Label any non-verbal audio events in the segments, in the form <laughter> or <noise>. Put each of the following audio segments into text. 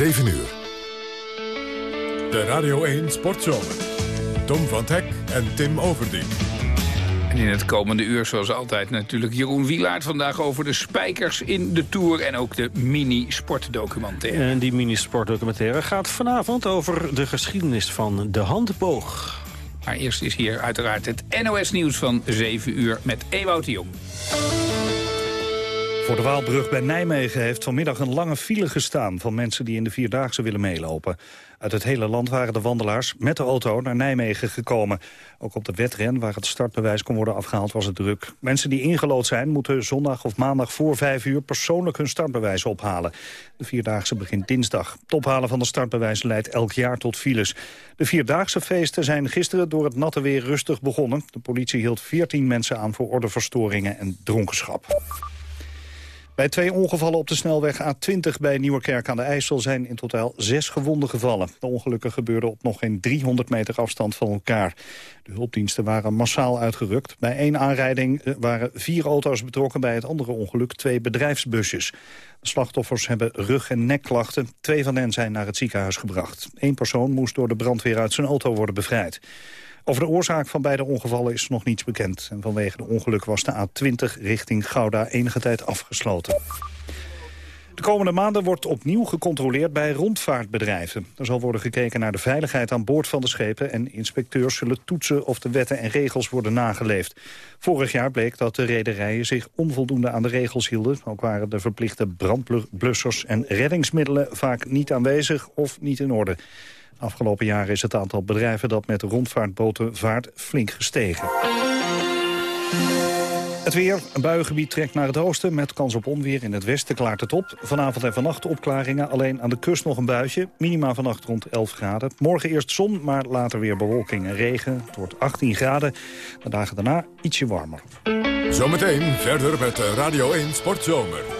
7 uur. De Radio 1 Sportzomer. Tom van Hek en Tim Overdien. En in het komende uur, zoals altijd, natuurlijk Jeroen Wielaert. Vandaag over de spijkers in de Tour en ook de mini-sportdocumentaire. En die mini-sportdocumentaire gaat vanavond over de geschiedenis van de handboog. Maar eerst is hier uiteraard het NOS-nieuws van 7 uur met Ewout de Jong. Voor de Waalbrug bij Nijmegen heeft vanmiddag een lange file gestaan... van mensen die in de Vierdaagse willen meelopen. Uit het hele land waren de wandelaars met de auto naar Nijmegen gekomen. Ook op de wedren, waar het startbewijs kon worden afgehaald, was het druk. Mensen die ingelood zijn, moeten zondag of maandag voor vijf uur... persoonlijk hun startbewijs ophalen. De Vierdaagse begint dinsdag. Het ophalen van de startbewijs leidt elk jaar tot files. De Vierdaagse feesten zijn gisteren door het natte weer rustig begonnen. De politie hield 14 mensen aan voor ordeverstoringen en dronkenschap. Bij twee ongevallen op de snelweg A20 bij Nieuwerkerk aan de IJssel zijn in totaal zes gewonden gevallen. De ongelukken gebeurden op nog geen 300 meter afstand van elkaar. De hulpdiensten waren massaal uitgerukt. Bij één aanrijding eh, waren vier auto's betrokken, bij het andere ongeluk twee bedrijfsbusjes. De slachtoffers hebben rug- en nekklachten. Twee van hen zijn naar het ziekenhuis gebracht. Eén persoon moest door de brandweer uit zijn auto worden bevrijd. Over de oorzaak van beide ongevallen is nog niets bekend. En vanwege de ongeluk was de A20 richting Gouda enige tijd afgesloten. De komende maanden wordt opnieuw gecontroleerd bij rondvaartbedrijven. Er zal worden gekeken naar de veiligheid aan boord van de schepen... en inspecteurs zullen toetsen of de wetten en regels worden nageleefd. Vorig jaar bleek dat de rederijen zich onvoldoende aan de regels hielden. Ook waren de verplichte brandblussers en reddingsmiddelen vaak niet aanwezig of niet in orde. Afgelopen jaren is het aantal bedrijven dat met rondvaartboten vaart flink gestegen. Het weer, een buiengebied trekt naar het oosten met kans op onweer. In het westen klaart het op. Vanavond en vannacht opklaringen, alleen aan de kust nog een buitje. Minima vannacht rond 11 graden. Morgen eerst zon, maar later weer bewolking en regen. Het wordt 18 graden. De dagen daarna ietsje warmer. Zometeen verder met Radio 1 Sportzomer.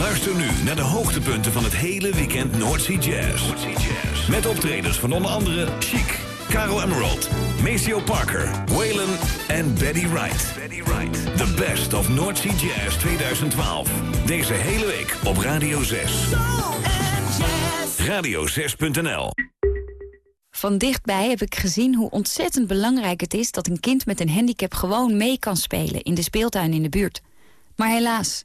Luister nu naar de hoogtepunten van het hele weekend Noordsea Jazz. Met optredens van onder andere Chic, Caro Emerald, Maceo Parker, Waylon en Betty Wright. The best of Noordsea Jazz 2012. Deze hele week op Radio 6. Radio6.nl Van dichtbij heb ik gezien hoe ontzettend belangrijk het is... dat een kind met een handicap gewoon mee kan spelen in de speeltuin in de buurt. Maar helaas,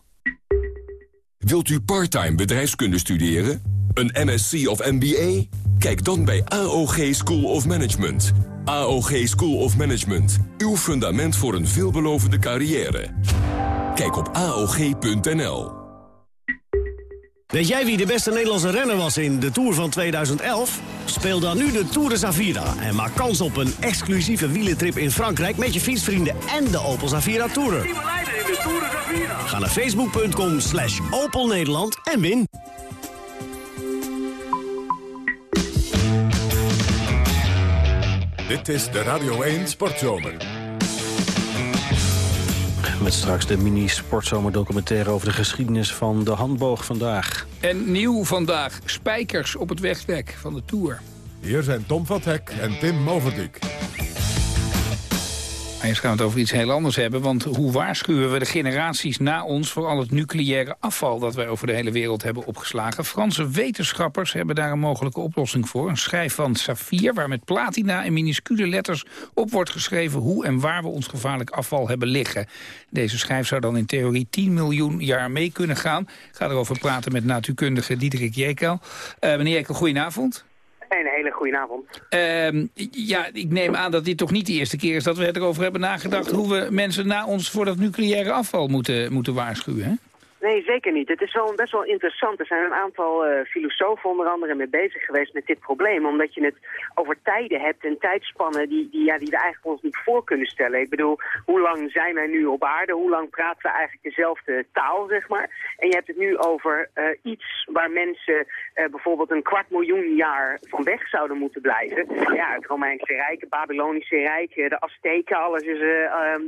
Wilt u parttime bedrijfskunde studeren? Een MSc of MBA? Kijk dan bij AOG School of Management. AOG School of Management. Uw fundament voor een veelbelovende carrière. Kijk op AOG.nl. Weet jij wie de beste Nederlandse renner was in de Tour van 2011? Speel dan nu de Tour de Zavira en maak kans op een exclusieve wielentrip in Frankrijk... met je fietsvrienden en de Opel Zavira Tourer. Ga naar facebook.com slash Opel Nederland en win. Dit is de Radio 1 Sportzomer. Met straks de mini-sportzomerdocumentaire over de geschiedenis van de handboog vandaag. En nieuw vandaag, spijkers op het wegdek van de Tour. Hier zijn Tom van Hek en Tim Moverdijk. Eerst gaan we het over iets heel anders hebben. Want hoe waarschuwen we de generaties na ons... voor al het nucleaire afval dat wij over de hele wereld hebben opgeslagen? Franse wetenschappers hebben daar een mogelijke oplossing voor. Een schijf van saffier waar met platina in minuscule letters op wordt geschreven... hoe en waar we ons gevaarlijk afval hebben liggen. Deze schijf zou dan in theorie 10 miljoen jaar mee kunnen gaan. Ik ga erover praten met natuurkundige Diederik Jekel. Uh, meneer Jekel, goedenavond. Een hele goede avond. Uh, ja, ik neem aan dat dit toch niet de eerste keer is dat we erover hebben nagedacht... hoe we mensen na ons voor dat nucleaire afval moeten, moeten waarschuwen, hè? Nee, zeker niet. Het is wel best wel interessant. Er zijn een aantal uh, filosofen onder andere mee bezig geweest met dit probleem. Omdat je het over tijden hebt en tijdspannen die, die, ja, die we eigenlijk ons niet voor kunnen stellen. Ik bedoel, hoe lang zijn wij nu op aarde? Hoe lang praten we eigenlijk dezelfde taal, zeg maar? En je hebt het nu over uh, iets waar mensen uh, bijvoorbeeld een kwart miljoen jaar van weg zouden moeten blijven. Ja, het Romeinse Rijk, het Babylonische Rijk, de Azteken, alles is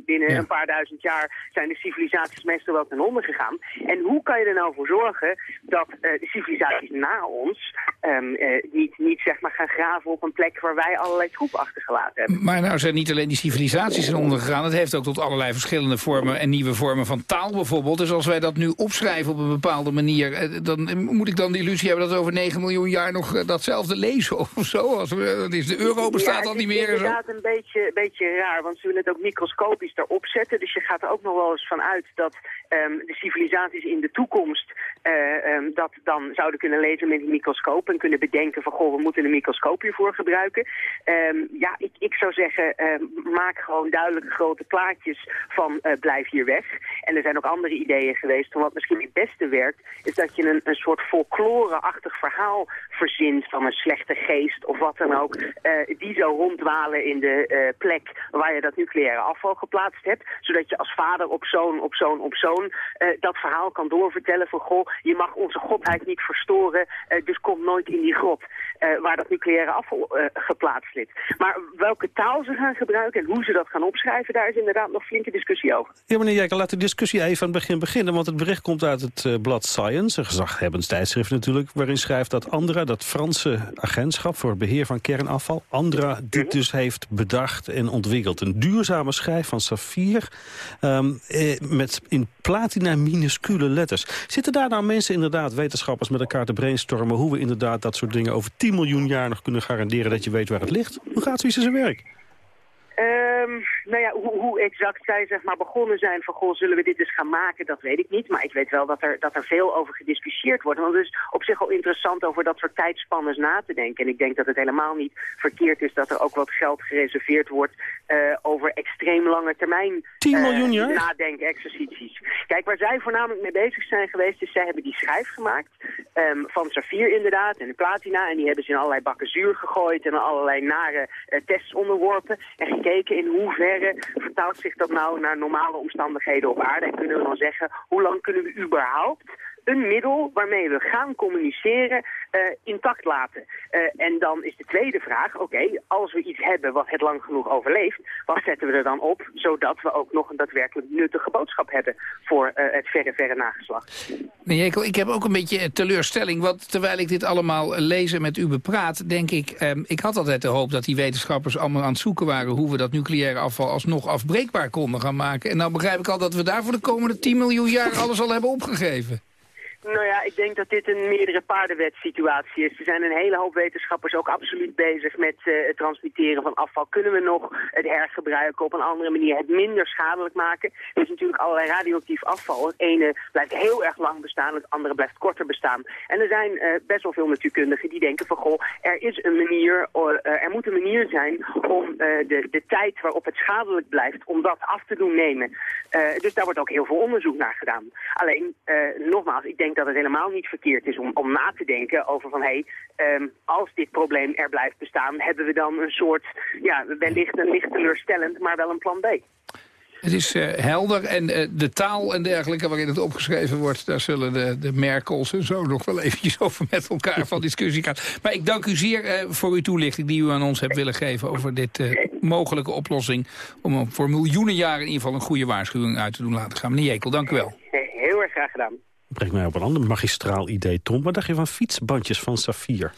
binnen ja. een paar duizend jaar zijn de civilisaties meestal wel ten onder gegaan. En hoe kan je er nou voor zorgen dat uh, de civilisaties na ons um, uh, niet, niet zeg maar gaan graven op een plek waar wij allerlei troep achtergelaten hebben? Maar nou zijn niet alleen die civilisaties zijn ondergegaan, het heeft ook tot allerlei verschillende vormen en nieuwe vormen van taal bijvoorbeeld. Dus als wij dat nu opschrijven op een bepaalde manier, uh, dan moet ik dan de illusie hebben dat we over 9 miljoen jaar nog datzelfde lezen of zo. Als we, is de euro bestaat ja, al niet meer. Het is inderdaad een beetje, beetje raar, want ze willen het ook microscopisch erop zetten. Dus je gaat er ook nog wel eens van uit dat um, de civilisaties in de toekomst uh, um, dat dan zouden kunnen lezen met een microscoop en kunnen bedenken van goh, we moeten een microscoop hiervoor gebruiken. Um, ja, ik, ik zou zeggen, maak gewoon duidelijke grote plaatjes van uh, blijf hier weg. En er zijn ook andere ideeën geweest van wat misschien het beste werkt, is dat je een, een soort folklore-achtig verhaal verzint van een slechte geest of wat dan ook, uh, die zou ronddwalen in de plek waar je dat nucleaire afval geplaatst hebt, zodat je als vader op zoon, op zoon, op zoon dat verhaal kan doorvertellen van goh, je mag onze godheid niet verstoren, uh, dus kom nooit in die grot uh, waar dat nucleaire afval uh, geplaatst ligt. Maar welke taal ze gaan gebruiken en hoe ze dat gaan opschrijven, daar is inderdaad nog flinke discussie over. Ja, meneer Jekker, laat de discussie even aan het begin beginnen, want het bericht komt uit het blad Science, een gezaghebbend tijdschrift natuurlijk, waarin schrijft dat Andra, dat Franse agentschap voor het beheer van kernafval, Andra dit dus heeft bedacht en ontwikkeld. Een duurzame schijf van saffier um, eh, met in platina minuscule letters. Zitten daar nou mensen, inderdaad, wetenschappers met elkaar te brainstormen... hoe we inderdaad dat soort dingen over 10 miljoen jaar nog kunnen garanderen... dat je weet waar het ligt? Hoe gaat zoiets in zijn werk? Um, nou ja, hoe, hoe, exact zij zeg maar begonnen zijn van, goh, zullen we dit eens gaan maken, dat weet ik niet. Maar ik weet wel dat er, dat er veel over gediscussieerd wordt. Want het is op zich al interessant over dat soort tijdspannen na te denken. En ik denk dat het helemaal niet verkeerd is dat er ook wat geld gereserveerd wordt uh, over extreem lange termijn 10 miljoen uh, jaar? nadenken-exercities. Kijk, waar zij voornamelijk mee bezig zijn geweest, is zij hebben die schijf gemaakt um, van saffier inderdaad en platina. En die hebben ze in allerlei bakken zuur gegooid en allerlei nare uh, tests onderworpen. En gekeken in hoeverre vertaalt zich dat nou naar normale omstandigheden op aarde. En kunnen we dan zeggen, hoe lang kunnen we überhaupt een middel waarmee we gaan communiceren uh, intact laten. Uh, en dan is de tweede vraag, oké, als we iets hebben wat het lang genoeg overleeft, wat zetten we er dan op, zodat we ook nog een daadwerkelijk nuttige boodschap hebben voor uh, het verre, verre nageslacht. Meneer ik heb ook een beetje teleurstelling, want terwijl ik dit allemaal lees en met u bepraat, denk ik, um, ik had altijd de hoop dat die wetenschappers allemaal aan het zoeken waren hoe we dat nucleaire afval alsnog afbreekbaar konden gaan maken. En nou begrijp ik al dat we daar voor de komende 10 miljoen jaar alles al hebben opgegeven. Nou ja, ik denk dat dit een meerdere paardenwet situatie is. Er zijn een hele hoop wetenschappers ook absoluut bezig met uh, het transmitteren van afval. Kunnen we nog het hergebruiken op een andere manier, het minder schadelijk maken? Er is natuurlijk allerlei radioactief afval. Het ene blijft heel erg lang bestaan, het andere blijft korter bestaan. En er zijn uh, best wel veel natuurkundigen die denken van, goh, er is een manier, uh, er moet een manier zijn om de, de tijd waarop het schadelijk blijft, om dat af te doen nemen. dus daar wordt ook heel veel onderzoek naar gedaan. Alleen, nogmaals, ik denk dat het helemaal niet verkeerd is om, om na te denken over van... hé, hey, um, als dit probleem er blijft bestaan, hebben we dan een soort... ja, wellicht een licht teleurstellend, maar wel een plan B. Het is uh, helder en uh, de taal en dergelijke waarin het opgeschreven wordt... daar zullen de, de Merkels en zo nog wel eventjes over met elkaar van discussie gaan. Maar ik dank u zeer uh, voor uw toelichting die u aan ons hebt willen geven... over dit mogelijke oplossing om voor miljoenen jaren in ieder geval... een goede waarschuwing uit te doen laten gaan. Meneer Jekel, dank u wel. Heel erg graag gedaan brengt mij op een ander magistraal idee, Tom. Wat dacht je van fietsbandjes van Safir?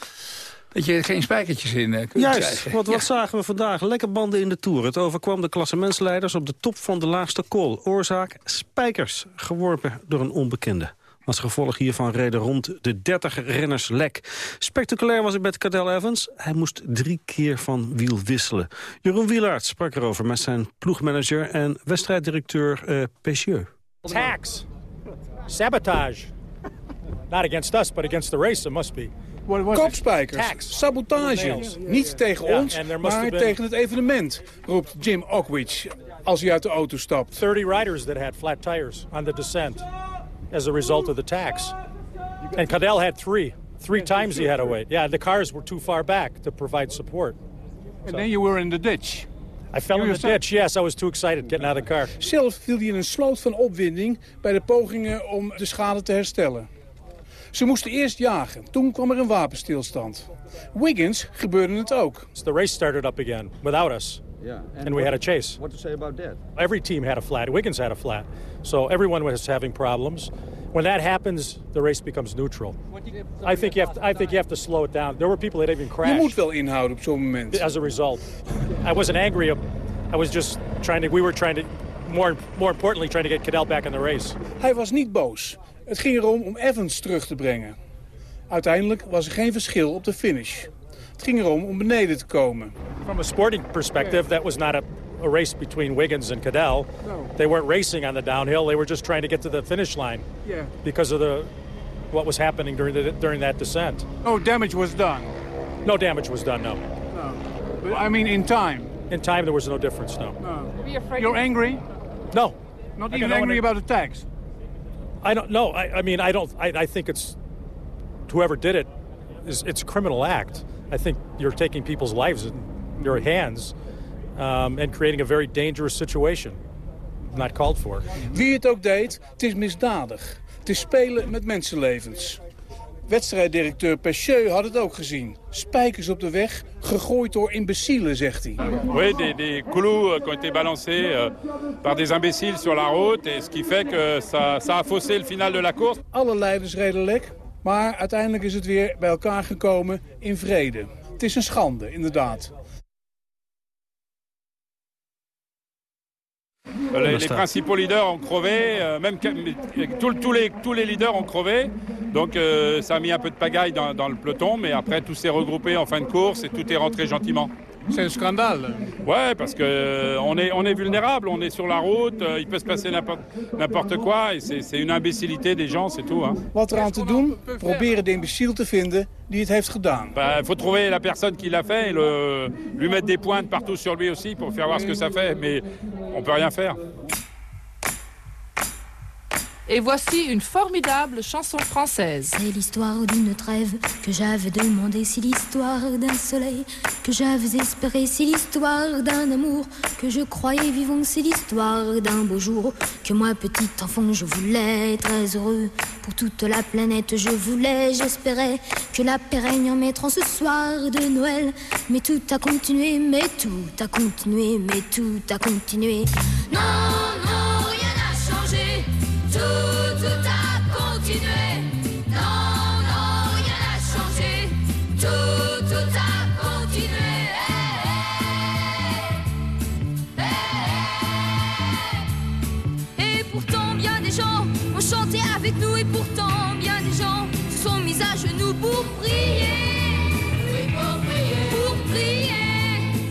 Dat je er geen spijkertjes in uh, kunt Juist, krijgen. wat, zagen we vandaag? Lekker banden in de Tour. Het overkwam de klassementsleiders op de top van de laagste kool. Oorzaak spijkers, geworpen door een onbekende. Als gevolg hiervan reden rond de 30 renners lek. Spectaculair was het met Cadel Evans. Hij moest drie keer van wiel wisselen. Jeroen Wielaert sprak erover met zijn ploegmanager en wedstrijddirecteur uh, Pessieux. Tax. Sabotage. Not against us, but against the race, it must be. Kopspijkers, sabotage. Niet tegen yeah, ons, er maar been... tegen het evenement, roept Jim Okwich als hij uit de auto stapt. 30 riders that had flat tires on the descent. as a result of the tax. And Cadell had three. Three times he had to wait. Yeah, the cars were too far back to provide support. And so. then you were in the ditch. I fell in the ditch, yes. I was too excited getting out of the car. Zelf viel hij in een sloot van opwinding bij de pogingen om de schade te herstellen. Ze moesten eerst jagen. Toen kwam er een wapenstilstand. Wiggins gebeurde het ook. So the race started up again without us. Yeah. And, and we had a chase. What to say about that? Every team had a flat. Wiggins had a flat. So everyone was having problems. When that happens, the race becomes neutral. I think you have to, I think you have to slow it down. There were people that even crashed. Je moet wel inhouden op zo'n moment. As a result, I wasn't angry. I was just trying to. We were trying to. More, more importantly, trying to get Cadell back in the race. Hij was niet boos. Het ging erom om Evans terug te brengen. Uiteindelijk was er geen verschil op de finish. Het ging erom om beneden te komen. From a sporting perspective, that was not a, a race between Wiggins and Cadell. No. They weren't racing on the downhill. They were just trying to get to the finish line. Yeah. Because of the what was happening during the, during that descent. No damage was done. No damage was done. No. No. But I mean, in time. In time, there was no difference. No. no. You're angry? No. Not even angry about the tax. I don't know. I, I mean, I don't. I, I think it's whoever did it is it's a criminal act. I think you're taking people's lives in your hands um, and creating a very dangerous situation. Not called for. Wie het ook deed, het is misdadig. Het is spelen met mensenlevens. Wedstrijddirecteur Pecheux had het ook gezien. Spijkers op de weg, gegooid door imbecielen, zegt hij. Oui, des, des clous qui ont été balancés euh, par des imbéciles sur la route. Et ce qui fait que ça, ça a faussé le final de la course. Alle leiders reden lek, maar uiteindelijk is het weer bij elkaar gekomen in vrede. Het is een schande, inderdaad. Les, les, principaux leaders ont crevé, euh, même tous, tous, les, tous les leaders ont crevé. Donc euh, ça a mis un peu de pagaille dans, dans le peloton, mais après tout s'est regroupé en fin de course et tout est rentré gentiment. C'est un scandale. Ouais, parce que euh, on est, on est vulnérable, on est sur la route, euh, il peut se passer n'importe quoi. Et c'est une imbécilité des gens, c'est tout. Hein. Wat eraan te doen? Proberen de imbécile te vinden die het heeft gedaan. Il bah, faut trouver la personne qui l'a fait et le, lui mettre des pointes partout sur lui aussi pour faire voir ce que ça fait. Mais on peut rien faire. Et voici une formidable chanson française. C'est l'histoire d'une trêve que j'avais demandé, c'est l'histoire d'un soleil que j'avais espéré, c'est l'histoire d'un amour que je croyais vivant, c'est l'histoire d'un beau jour que moi, petit enfant, je voulais très heureux. Pour toute la planète, je voulais, j'espérais que la paix règne en ce soir de Noël. Mais tout a continué, mais tout a continué, mais tout a continué. Non, non. Tout, tout a continué. Non, non, rien n'a changé. Tout, a continué. Et pourtant, bien des gens ont chanté avec nous. Et pourtant, bien des gens se sont mis à genoux pour prier. Oui, pour prier. Pour prier.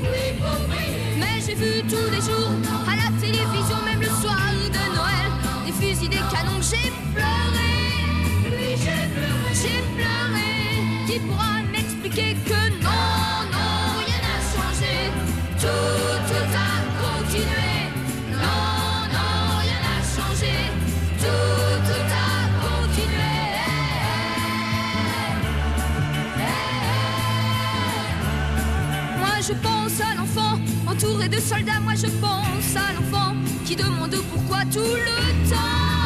Oui, pour prier. Mais j'ai vu tous les jours canons, j'ai pleuré. Oui, j'ai pleuré. J'ai pleuré. Qui pourra m'expliquer que non, non, rien n'a changé. Tout, tout a continué. Non, non, rien n'a changé. Tout, tout a continué. Moi, je pense à l'enfant entouré de soldats. Moi, je pense à l'enfant qui demande pourquoi tout le temps.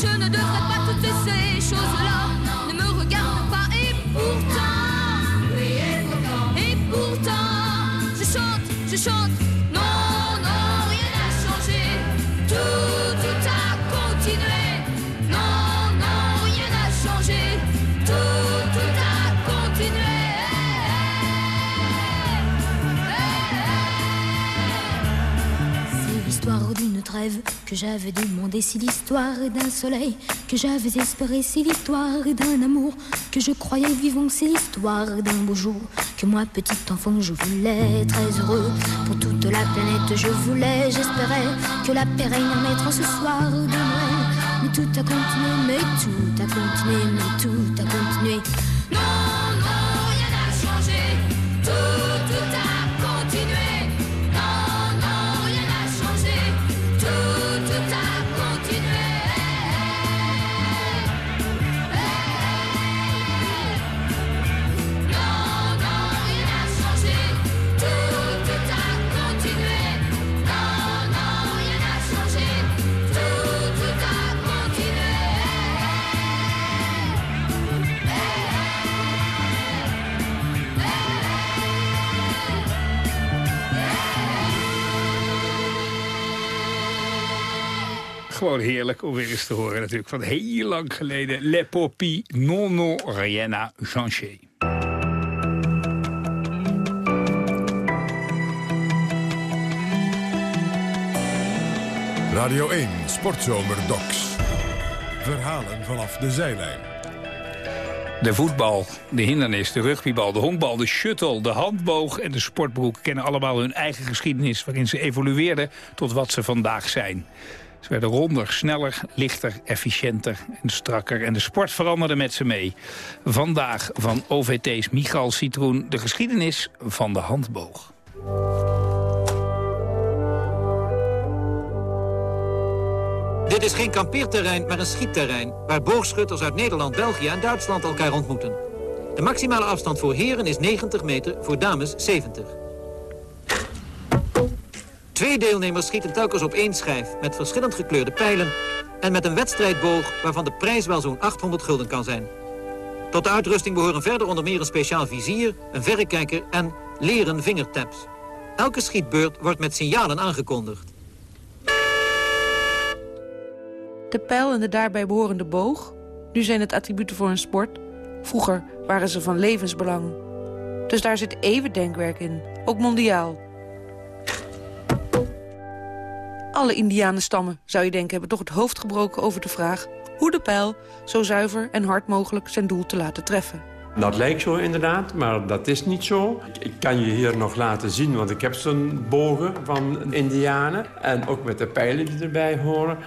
Je ne devrais pas toutes ces choses-là. Ne me regarde pas et pourtant. Que j'avais demandé, c'est l'histoire d'un soleil que j'avais espéré, c'est l'histoire d'un amour que je croyais vivant, c'est l'histoire d'un beau jour que moi, petit enfant, je voulais très heureux. Pour toute la planète, je voulais, j'espérais que la paix règne en mettant ce soir de Noël. Mais tout a continué, mais tout a continué, mais tout a continué. Non, non, rien n'a changé. Gewoon heerlijk om weer eens te horen natuurlijk. Van heel lang geleden. Le Popi non non à changer. Radio 1 Sportzomer Docs. Verhalen vanaf de zijlijn. De voetbal, de hindernis, de rugbybal, de honkbal, de shuttle, de handboog en de sportbroek kennen allemaal hun eigen geschiedenis waarin ze evolueerden tot wat ze vandaag zijn. Ze werden ronder, sneller, lichter, efficiënter en strakker. En de sport veranderde met ze mee. Vandaag van OVT's Michal Citroen de geschiedenis van de handboog. Dit is geen kampeerterrein, maar een schietterrein... waar boogschutters uit Nederland, België en Duitsland elkaar ontmoeten. De maximale afstand voor heren is 90 meter, voor dames 70. Twee deelnemers schieten telkens op één schijf... met verschillend gekleurde pijlen... en met een wedstrijdboog waarvan de prijs wel zo'n 800 gulden kan zijn. Tot de uitrusting behoren verder onder meer een speciaal vizier... een verrekijker en leren vingertaps. Elke schietbeurt wordt met signalen aangekondigd. De pijl en de daarbij behorende boog. Nu zijn het attributen voor een sport. Vroeger waren ze van levensbelang. Dus daar zit even denkwerk in, ook mondiaal. Alle indianenstammen, zou je denken, hebben toch het hoofd gebroken over de vraag... hoe de pijl zo zuiver en hard mogelijk zijn doel te laten treffen. Dat lijkt zo inderdaad, maar dat is niet zo. Ik kan je hier nog laten zien, want ik heb zo'n bogen van indianen. En ook met de pijlen die erbij horen.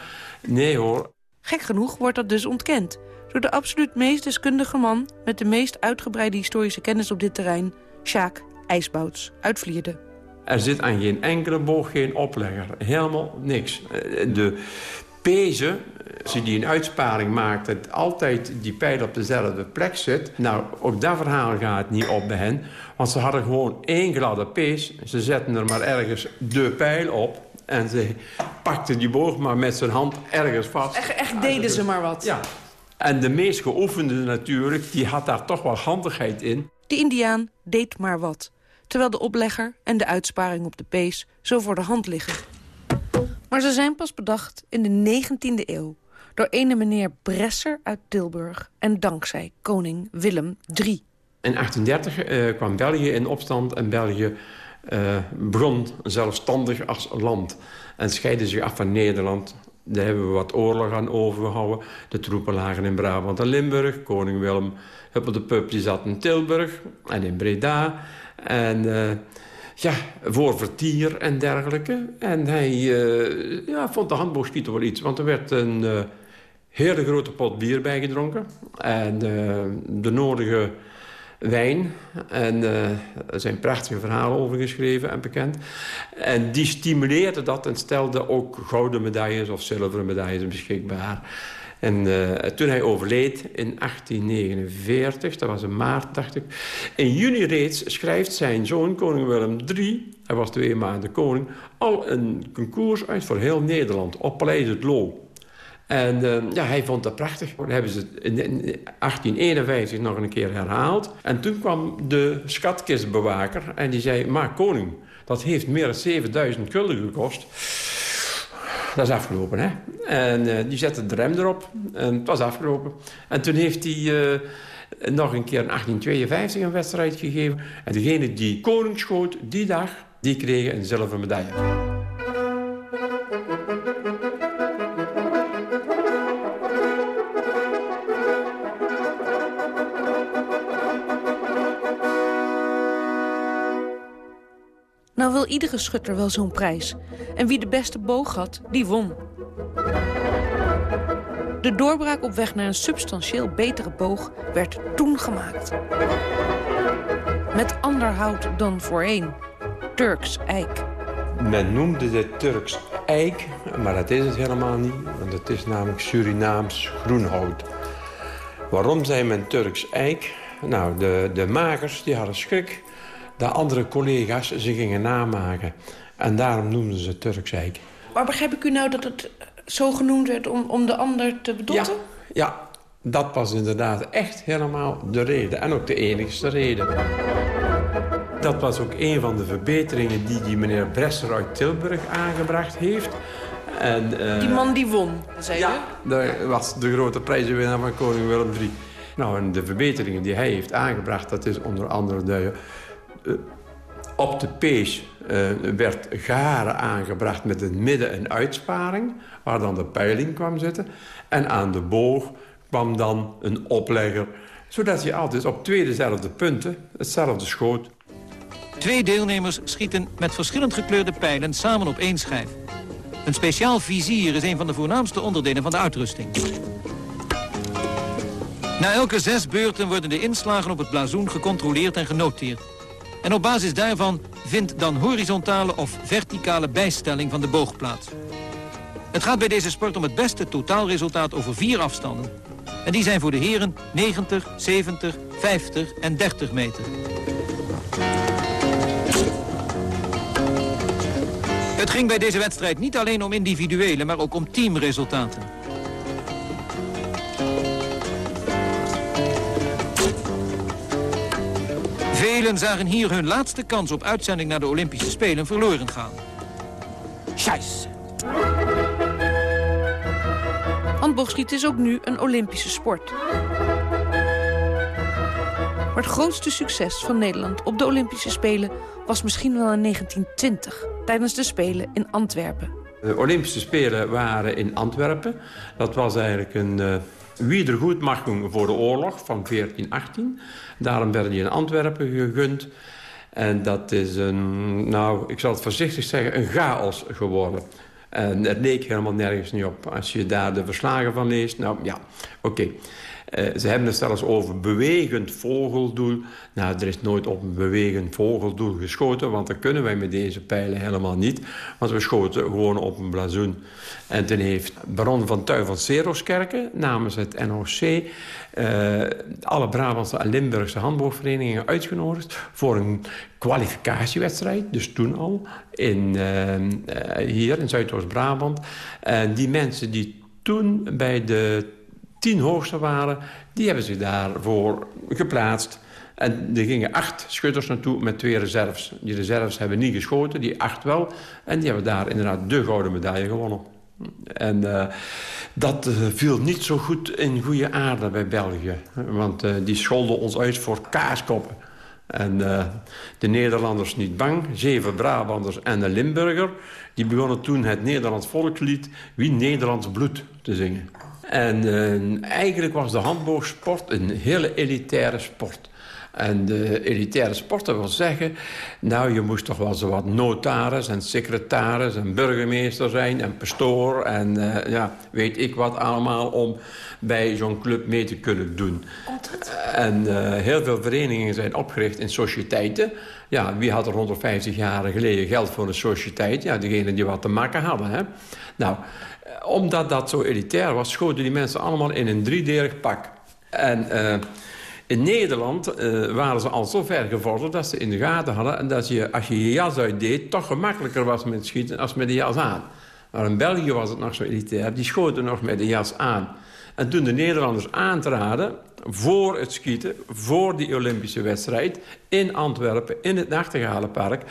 Nee hoor. Gek genoeg wordt dat dus ontkend... door de absoluut meest deskundige man... met de meest uitgebreide historische kennis op dit terrein... Sjaak IJsbouts, uit Vlierde. Er zit aan geen enkele boog geen oplegger. Helemaal niks. De pezen, als je die een uitsparing maakt... dat altijd die pijl op dezelfde plek zit... nou, ook dat verhaal gaat niet op bij hen. Want ze hadden gewoon één gladde pees. Ze zetten er maar ergens de pijl op... En ze pakte die boog maar met zijn hand ergens vast. Echt, echt deden ze maar wat. Ja. En de meest geoefende natuurlijk, die had daar toch wel handigheid in. De indiaan deed maar wat. Terwijl de oplegger en de uitsparing op de pees zo voor de hand liggen. Maar ze zijn pas bedacht in de 19e eeuw. Door ene meneer Bresser uit Tilburg. En dankzij koning Willem III. In 1830 uh, kwam België in opstand en België uh, begon zelfstandig als land. En scheidde zich af van Nederland. Daar hebben we wat oorlog aan overgehouden. De troepen lagen in Brabant en Limburg. Koning Willem Huppel de Pup die zat in Tilburg en in Breda. En uh, ja, voor vertier en dergelijke. En hij uh, ja, vond de handboogschieten wel iets. Want er werd een uh, hele grote pot bier bijgedronken. En de nodige wijn. En uh, er zijn prachtige verhalen over geschreven en bekend. En die stimuleerde dat en stelde ook gouden medailles of zilveren medailles beschikbaar. En uh, toen hij overleed in 1849, dat was in maart, dacht ik... in juni reeds schrijft zijn zoon, koning Willem III... hij was twee maanden koning... al een concours uit voor heel Nederland op Paleis het Loo. En uh, ja, hij vond dat prachtig. Dan hebben ze in 1851 nog een keer herhaald. En toen kwam de schatkistbewaker en die zei... maar koning, dat heeft meer dan 7000 gulden gekost. Dat is afgelopen, hè. En uh, die zette de rem erop en het was afgelopen. En toen heeft hij... Uh, nog een keer in 1852 een wedstrijd gegeven. En degene die koning schoot die dag, die kregen een zilveren medaille. Iedere schutter wel zo'n prijs. En wie de beste boog had, die won. De doorbraak op weg naar een substantieel betere boog werd toen gemaakt. Met ander hout dan voorheen. Turks eik. Men noemde dit Turks eik, maar dat is het helemaal niet. Want het is namelijk Surinaams groenhout. Waarom zei men Turks eik? Nou, de, de makers die hadden schrik dat andere collega's ze gingen namaken. En daarom noemden ze Turks eik. Maar begrijp ik u nou dat het zo genoemd werd om, om de ander te bedotten? Ja, ja, dat was inderdaad echt helemaal de reden. En ook de enigste reden. Dat was ook een van de verbeteringen die die meneer Bresser uit Tilburg aangebracht heeft. En, eh, Die man die won, zei je? dat was de grote prijzenwinnaar van koning Willem III. Nou, en de verbeteringen die hij heeft aangebracht... dat is onder andere eh, op de pees eh, werd garen aangebracht... met een midden- en uitsparing, waar dan de peiling kwam zitten. En aan de boog kwam dan een oplegger... zodat je altijd op twee dezelfde punten hetzelfde schoot. Twee deelnemers schieten met verschillend gekleurde pijlen samen op één schijf. Een speciaal vizier is een van de voornaamste onderdelen van de uitrusting. Na elke zes beurten worden de inslagen op het blazoen gecontroleerd en genoteerd. En op basis daarvan vindt dan horizontale of verticale bijstelling van de boog plaats. Het gaat bij deze sport om het beste totaalresultaat over vier afstanden. En die zijn voor de heren 90, 70, 50 en 30 meter. Het ging bij deze wedstrijd niet alleen om individuele, maar ook om teamresultaten. Velen zagen hier hun laatste kans op uitzending naar de Olympische Spelen verloren gaan. Scheisse. Handboogschieten is ook nu een Olympische sport. Maar het grootste succes van Nederland op de Olympische Spelen... was misschien wel in 1920, tijdens de Spelen in Antwerpen. De Olympische Spelen waren in Antwerpen. Dat was eigenlijk een wiedergoedmachung voor de oorlog van 1418. Daarom werden die in Antwerpen gegund. En dat is een, nou, ik zal het voorzichtig zeggen, een chaos geworden. En het leek helemaal nergens niet op. Als je daar de verslagen van leest, nou ja, oké. Uh, ze hebben het zelfs over bewegend vogeldoel. Nou, er is nooit op een bewegend vogeldoel geschoten... want dat kunnen wij met deze pijlen helemaal niet. Want we schoten gewoon op een blazoen. En toen heeft baron van Tuy van Seroskerken namens het NOC... Uh, alle Brabantse en Limburgse handboogverenigingen uitgenodigd... voor een kwalificatiewedstrijd, dus toen al, in, uh, hier in Zuidoost-Brabant. En die mensen die toen bij de tien hoogste waren... die hebben zich daarvoor geplaatst. En er gingen acht schutters naartoe met twee reserves. Die reserves hebben niet geschoten, die acht wel. En die hebben daar inderdaad de gouden medaille gewonnen. En uh, dat uh, viel niet zo goed in goede aarde bij België. Want uh, die scholden ons uit voor kaaskoppen. En de Nederlanders niet bang. Zeven Brabanders en een Limburger. Die begonnen toen het Nederlands volkslied... Wie Nederlands bloed te zingen. En uh, eigenlijk was de handboogsport een hele elitaire sport. En de elitaire sport, dat wil zeggen... nou, je moest toch wel zo wat notaris en secretaris en burgemeester zijn... en pastoor en uh, ja, weet ik wat allemaal... om bij zo'n club mee te kunnen doen. En uh, heel veel verenigingen zijn opgericht in sociëteiten. Ja, wie had er 150 jaar geleden geld voor een sociëteit? Ja, degenen die wat te maken hadden. Hè? Nou, omdat dat zo elitair was, schoten die mensen allemaal in een driedelig pak. En uh, in Nederland uh, waren ze al zo ver gevorderd dat ze in de gaten hadden... dat je, als je je jas uitdeed, toch gemakkelijker was met schieten als met de jas aan. Maar in België was het nog zo elitair. Die schoten nog met de jas aan. En toen de Nederlanders aantraden voor het schieten, voor die Olympische wedstrijd... in Antwerpen, in het Nachtegalenpark...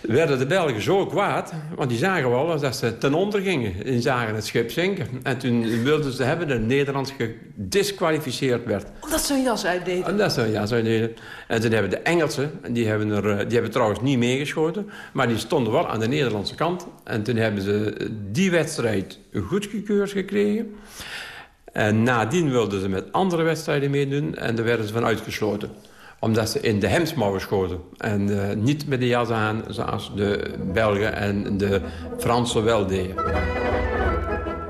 werden de Belgen zo kwaad, want die zagen wel dat ze ten onder gingen. Die zagen het schip zinken. En toen wilden ze hebben dat Nederland gedisqualificeerd werd. Omdat ze een jas uitdeden? Omdat ze een jas uitdeden. En toen hebben de Engelsen, die hebben, er, die hebben trouwens niet meegeschoten... maar die stonden wel aan de Nederlandse kant. En toen hebben ze die wedstrijd goedgekeurd gekregen... En nadien wilden ze met andere wedstrijden meedoen en daar werden ze van uitgesloten. Omdat ze in de hemdsmouwen schoten. En uh, niet met de jas aan zoals de Belgen en de Fransen wel deden.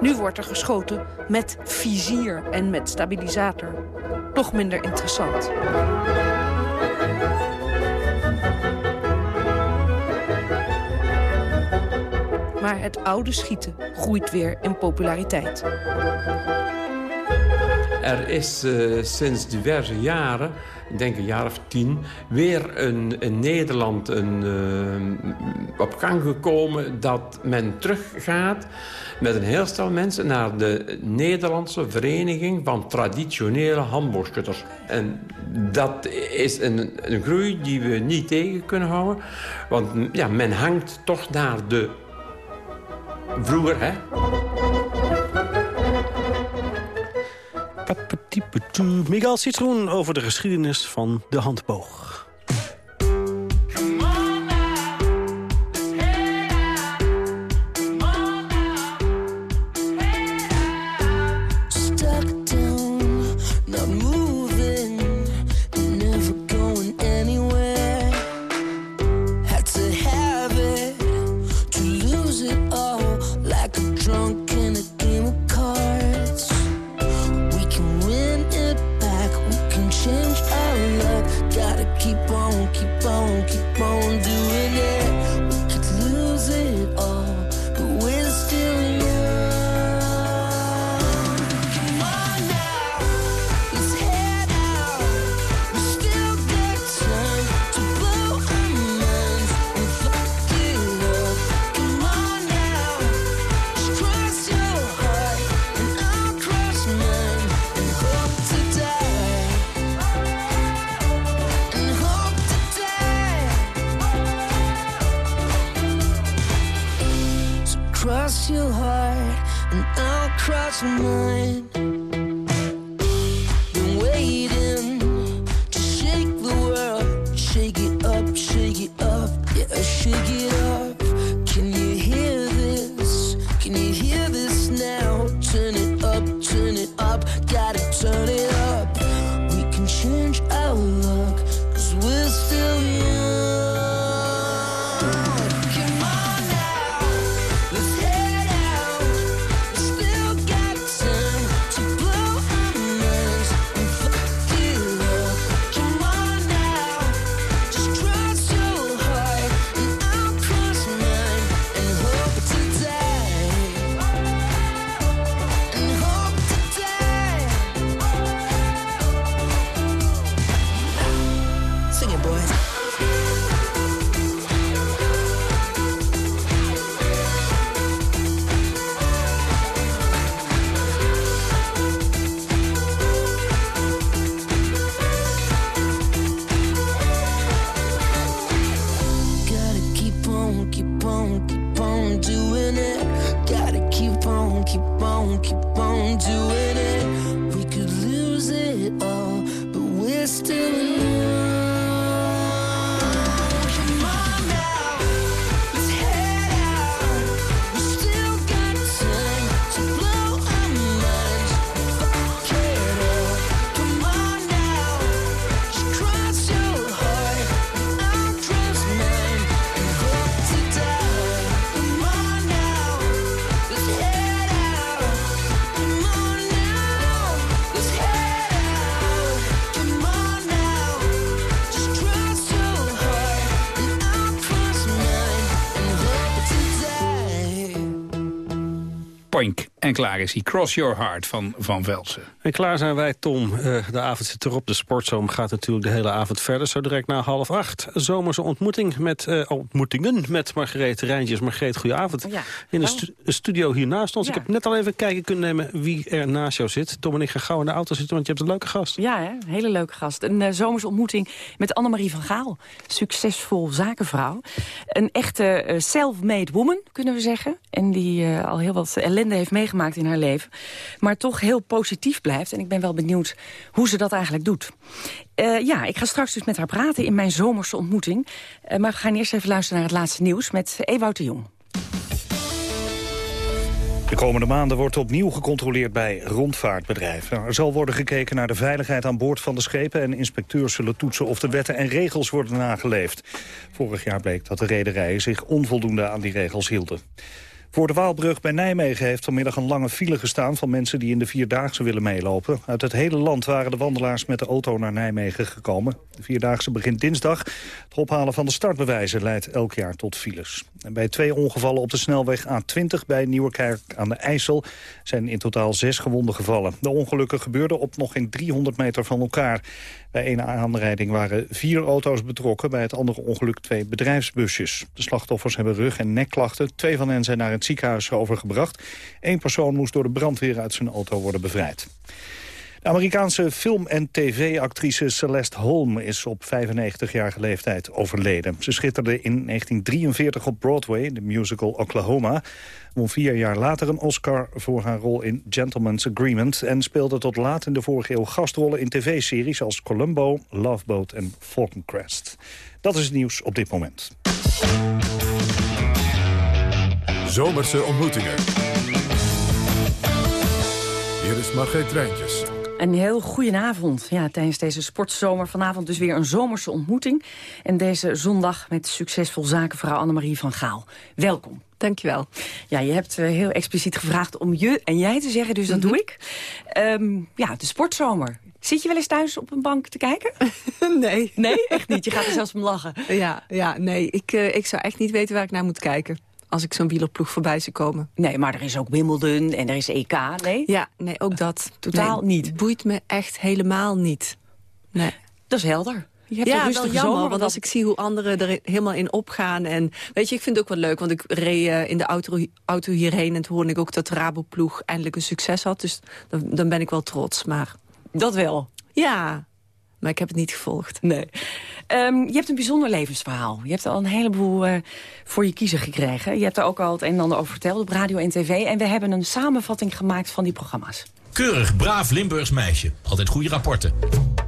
Nu wordt er geschoten met vizier en met stabilisator. Nog minder interessant. Maar het oude schieten groeit weer in populariteit. Er is uh, sinds diverse jaren, ik denk een jaar of tien... weer een, in Nederland een, uh, op gang gekomen dat men teruggaat... met een heel stel mensen naar de Nederlandse Vereniging... van Traditionele Handboogschutters. En dat is een, een groei die we niet tegen kunnen houden. Want ja, men hangt toch naar de vroeger, hè. Miguel Citroen over de geschiedenis van de handboog. En klaar is hij. Cross Your Heart van Van Velsen. En klaar zijn wij, Tom. Eh, de avond zit erop. De sportzoom gaat natuurlijk de hele avond verder. Zo direct na half acht. Zomerse ontmoeting met, eh, ontmoetingen met Margreet Rijntjes. Margreet, goedenavond. Ja, In de stu- studio hier naast ons. Ja. Ik heb net al even kijken kunnen nemen wie er naast jou zit. Tom en ik gaan gauw in de auto zitten, want je hebt een leuke gast. Ja, hè? een hele leuke gast. Een uh, zomerse ontmoeting met Annemarie van Gaal. Succesvol zakenvrouw. Een echte eh, self-made woman, kunnen we zeggen. En die uh, al heel wat ellende heeft meegemaakt in haar leven. Maar toch heel positief blijft. En ik ben wel benieuwd hoe ze dat eigenlijk doet. Uh, ja, ik ga straks dus met haar praten in mijn zomerse ontmoeting. Uh, maar we gaan eerst even luisteren naar het laatste nieuws met Ewout de Jong. De komende maanden wordt opnieuw gecontroleerd bij rondvaartbedrijven. Er zal worden gekeken naar de veiligheid aan boord van de schepen... en inspecteurs zullen toetsen of de wetten en regels worden nageleefd. Vorig jaar bleek dat de rederijen zich onvoldoende aan die regels hielden. Voor de Waalbrug bij Nijmegen heeft vanmiddag een lange file gestaan... van mensen die in de Vierdaagse willen meelopen. Uit het hele land waren de wandelaars met de auto naar Nijmegen gekomen. De Vierdaagse begint dinsdag. Het ophalen van de startbewijzen leidt elk jaar tot files. En bij twee ongevallen op de snelweg A20 bij Nieuwerkerk aan de IJssel... zijn in totaal zes gewonden gevallen. De ongelukken gebeurden op nog geen 300 meter van elkaar. Bij een aanrijding waren vier auto's betrokken. Bij het andere ongeluk twee bedrijfsbusjes. De slachtoffers hebben rug- en nekklachten. Twee van hen zijn naar het ziekenhuis overgebracht. Eén persoon moest door de brandweer uit zijn auto worden bevrijd. De Amerikaanse film- en tv-actrice Celeste Holm is op 95-jarige leeftijd overleden. Ze schitterde in 1943 op Broadway, de musical Oklahoma. Won vier jaar later een Oscar voor haar rol in Gentleman's Agreement... en speelde tot laat in de vorige eeuw gastrollen in tv-series als Columbo, Love Boat en Falcon Crest. Dat is het nieuws op dit moment. Zomerse ontmoetingen. Hier is Margreet Rijntjes. Een heel goedenavond. Ja, tijdens deze sportzomer vanavond dus weer een zomerse ontmoeting. En deze zondag met succesvol zakenvrouw Annemarie van Gaal. Welkom. Dankjewel. Ja, je hebt eh, heel expliciet gevraagd om je en jij te zeggen, dus dat doe ik. Ehm, ja, de sportzomer. Zit je wel eens thuis op een bank te kijken? <laughs> nee. Nee, echt niet. Je gaat er zelfs om lachen. Ja, ja nee. Ik, eh, ik zou echt niet weten waar ik naar moet kijken. Als ik zo'n wielerploeg voorbij zie komen. Nee, maar er is ook Wimbledon en er is EK, nee? Ja, nee, ook dat. Totaal Nee, niet. boeit me echt helemaal niet. Nee. Dat is helder. Je hebt een ja, wel rustige jammer, zomer, want als ik zie hoe anderen er helemaal in opgaan... en weet je, ik vind het ook wel leuk, want ik reed eh, in de auto, auto hierheen... en toen hoorde ik ook dat de Rabo-ploeg eindelijk een succes had. Dus dan, dan ben ik wel trots, maar... Dat wel? Ja, maar ik heb het niet gevolgd. Nee. Ehm, je hebt een bijzonder levensverhaal. Je hebt al een heleboel eh, voor je kiezer gekregen. Je hebt er ook al het een en ander over verteld op radio en tv. En we hebben een samenvatting gemaakt van die programma's. Keurig, braaf Limburgs meisje. Altijd goede rapporten.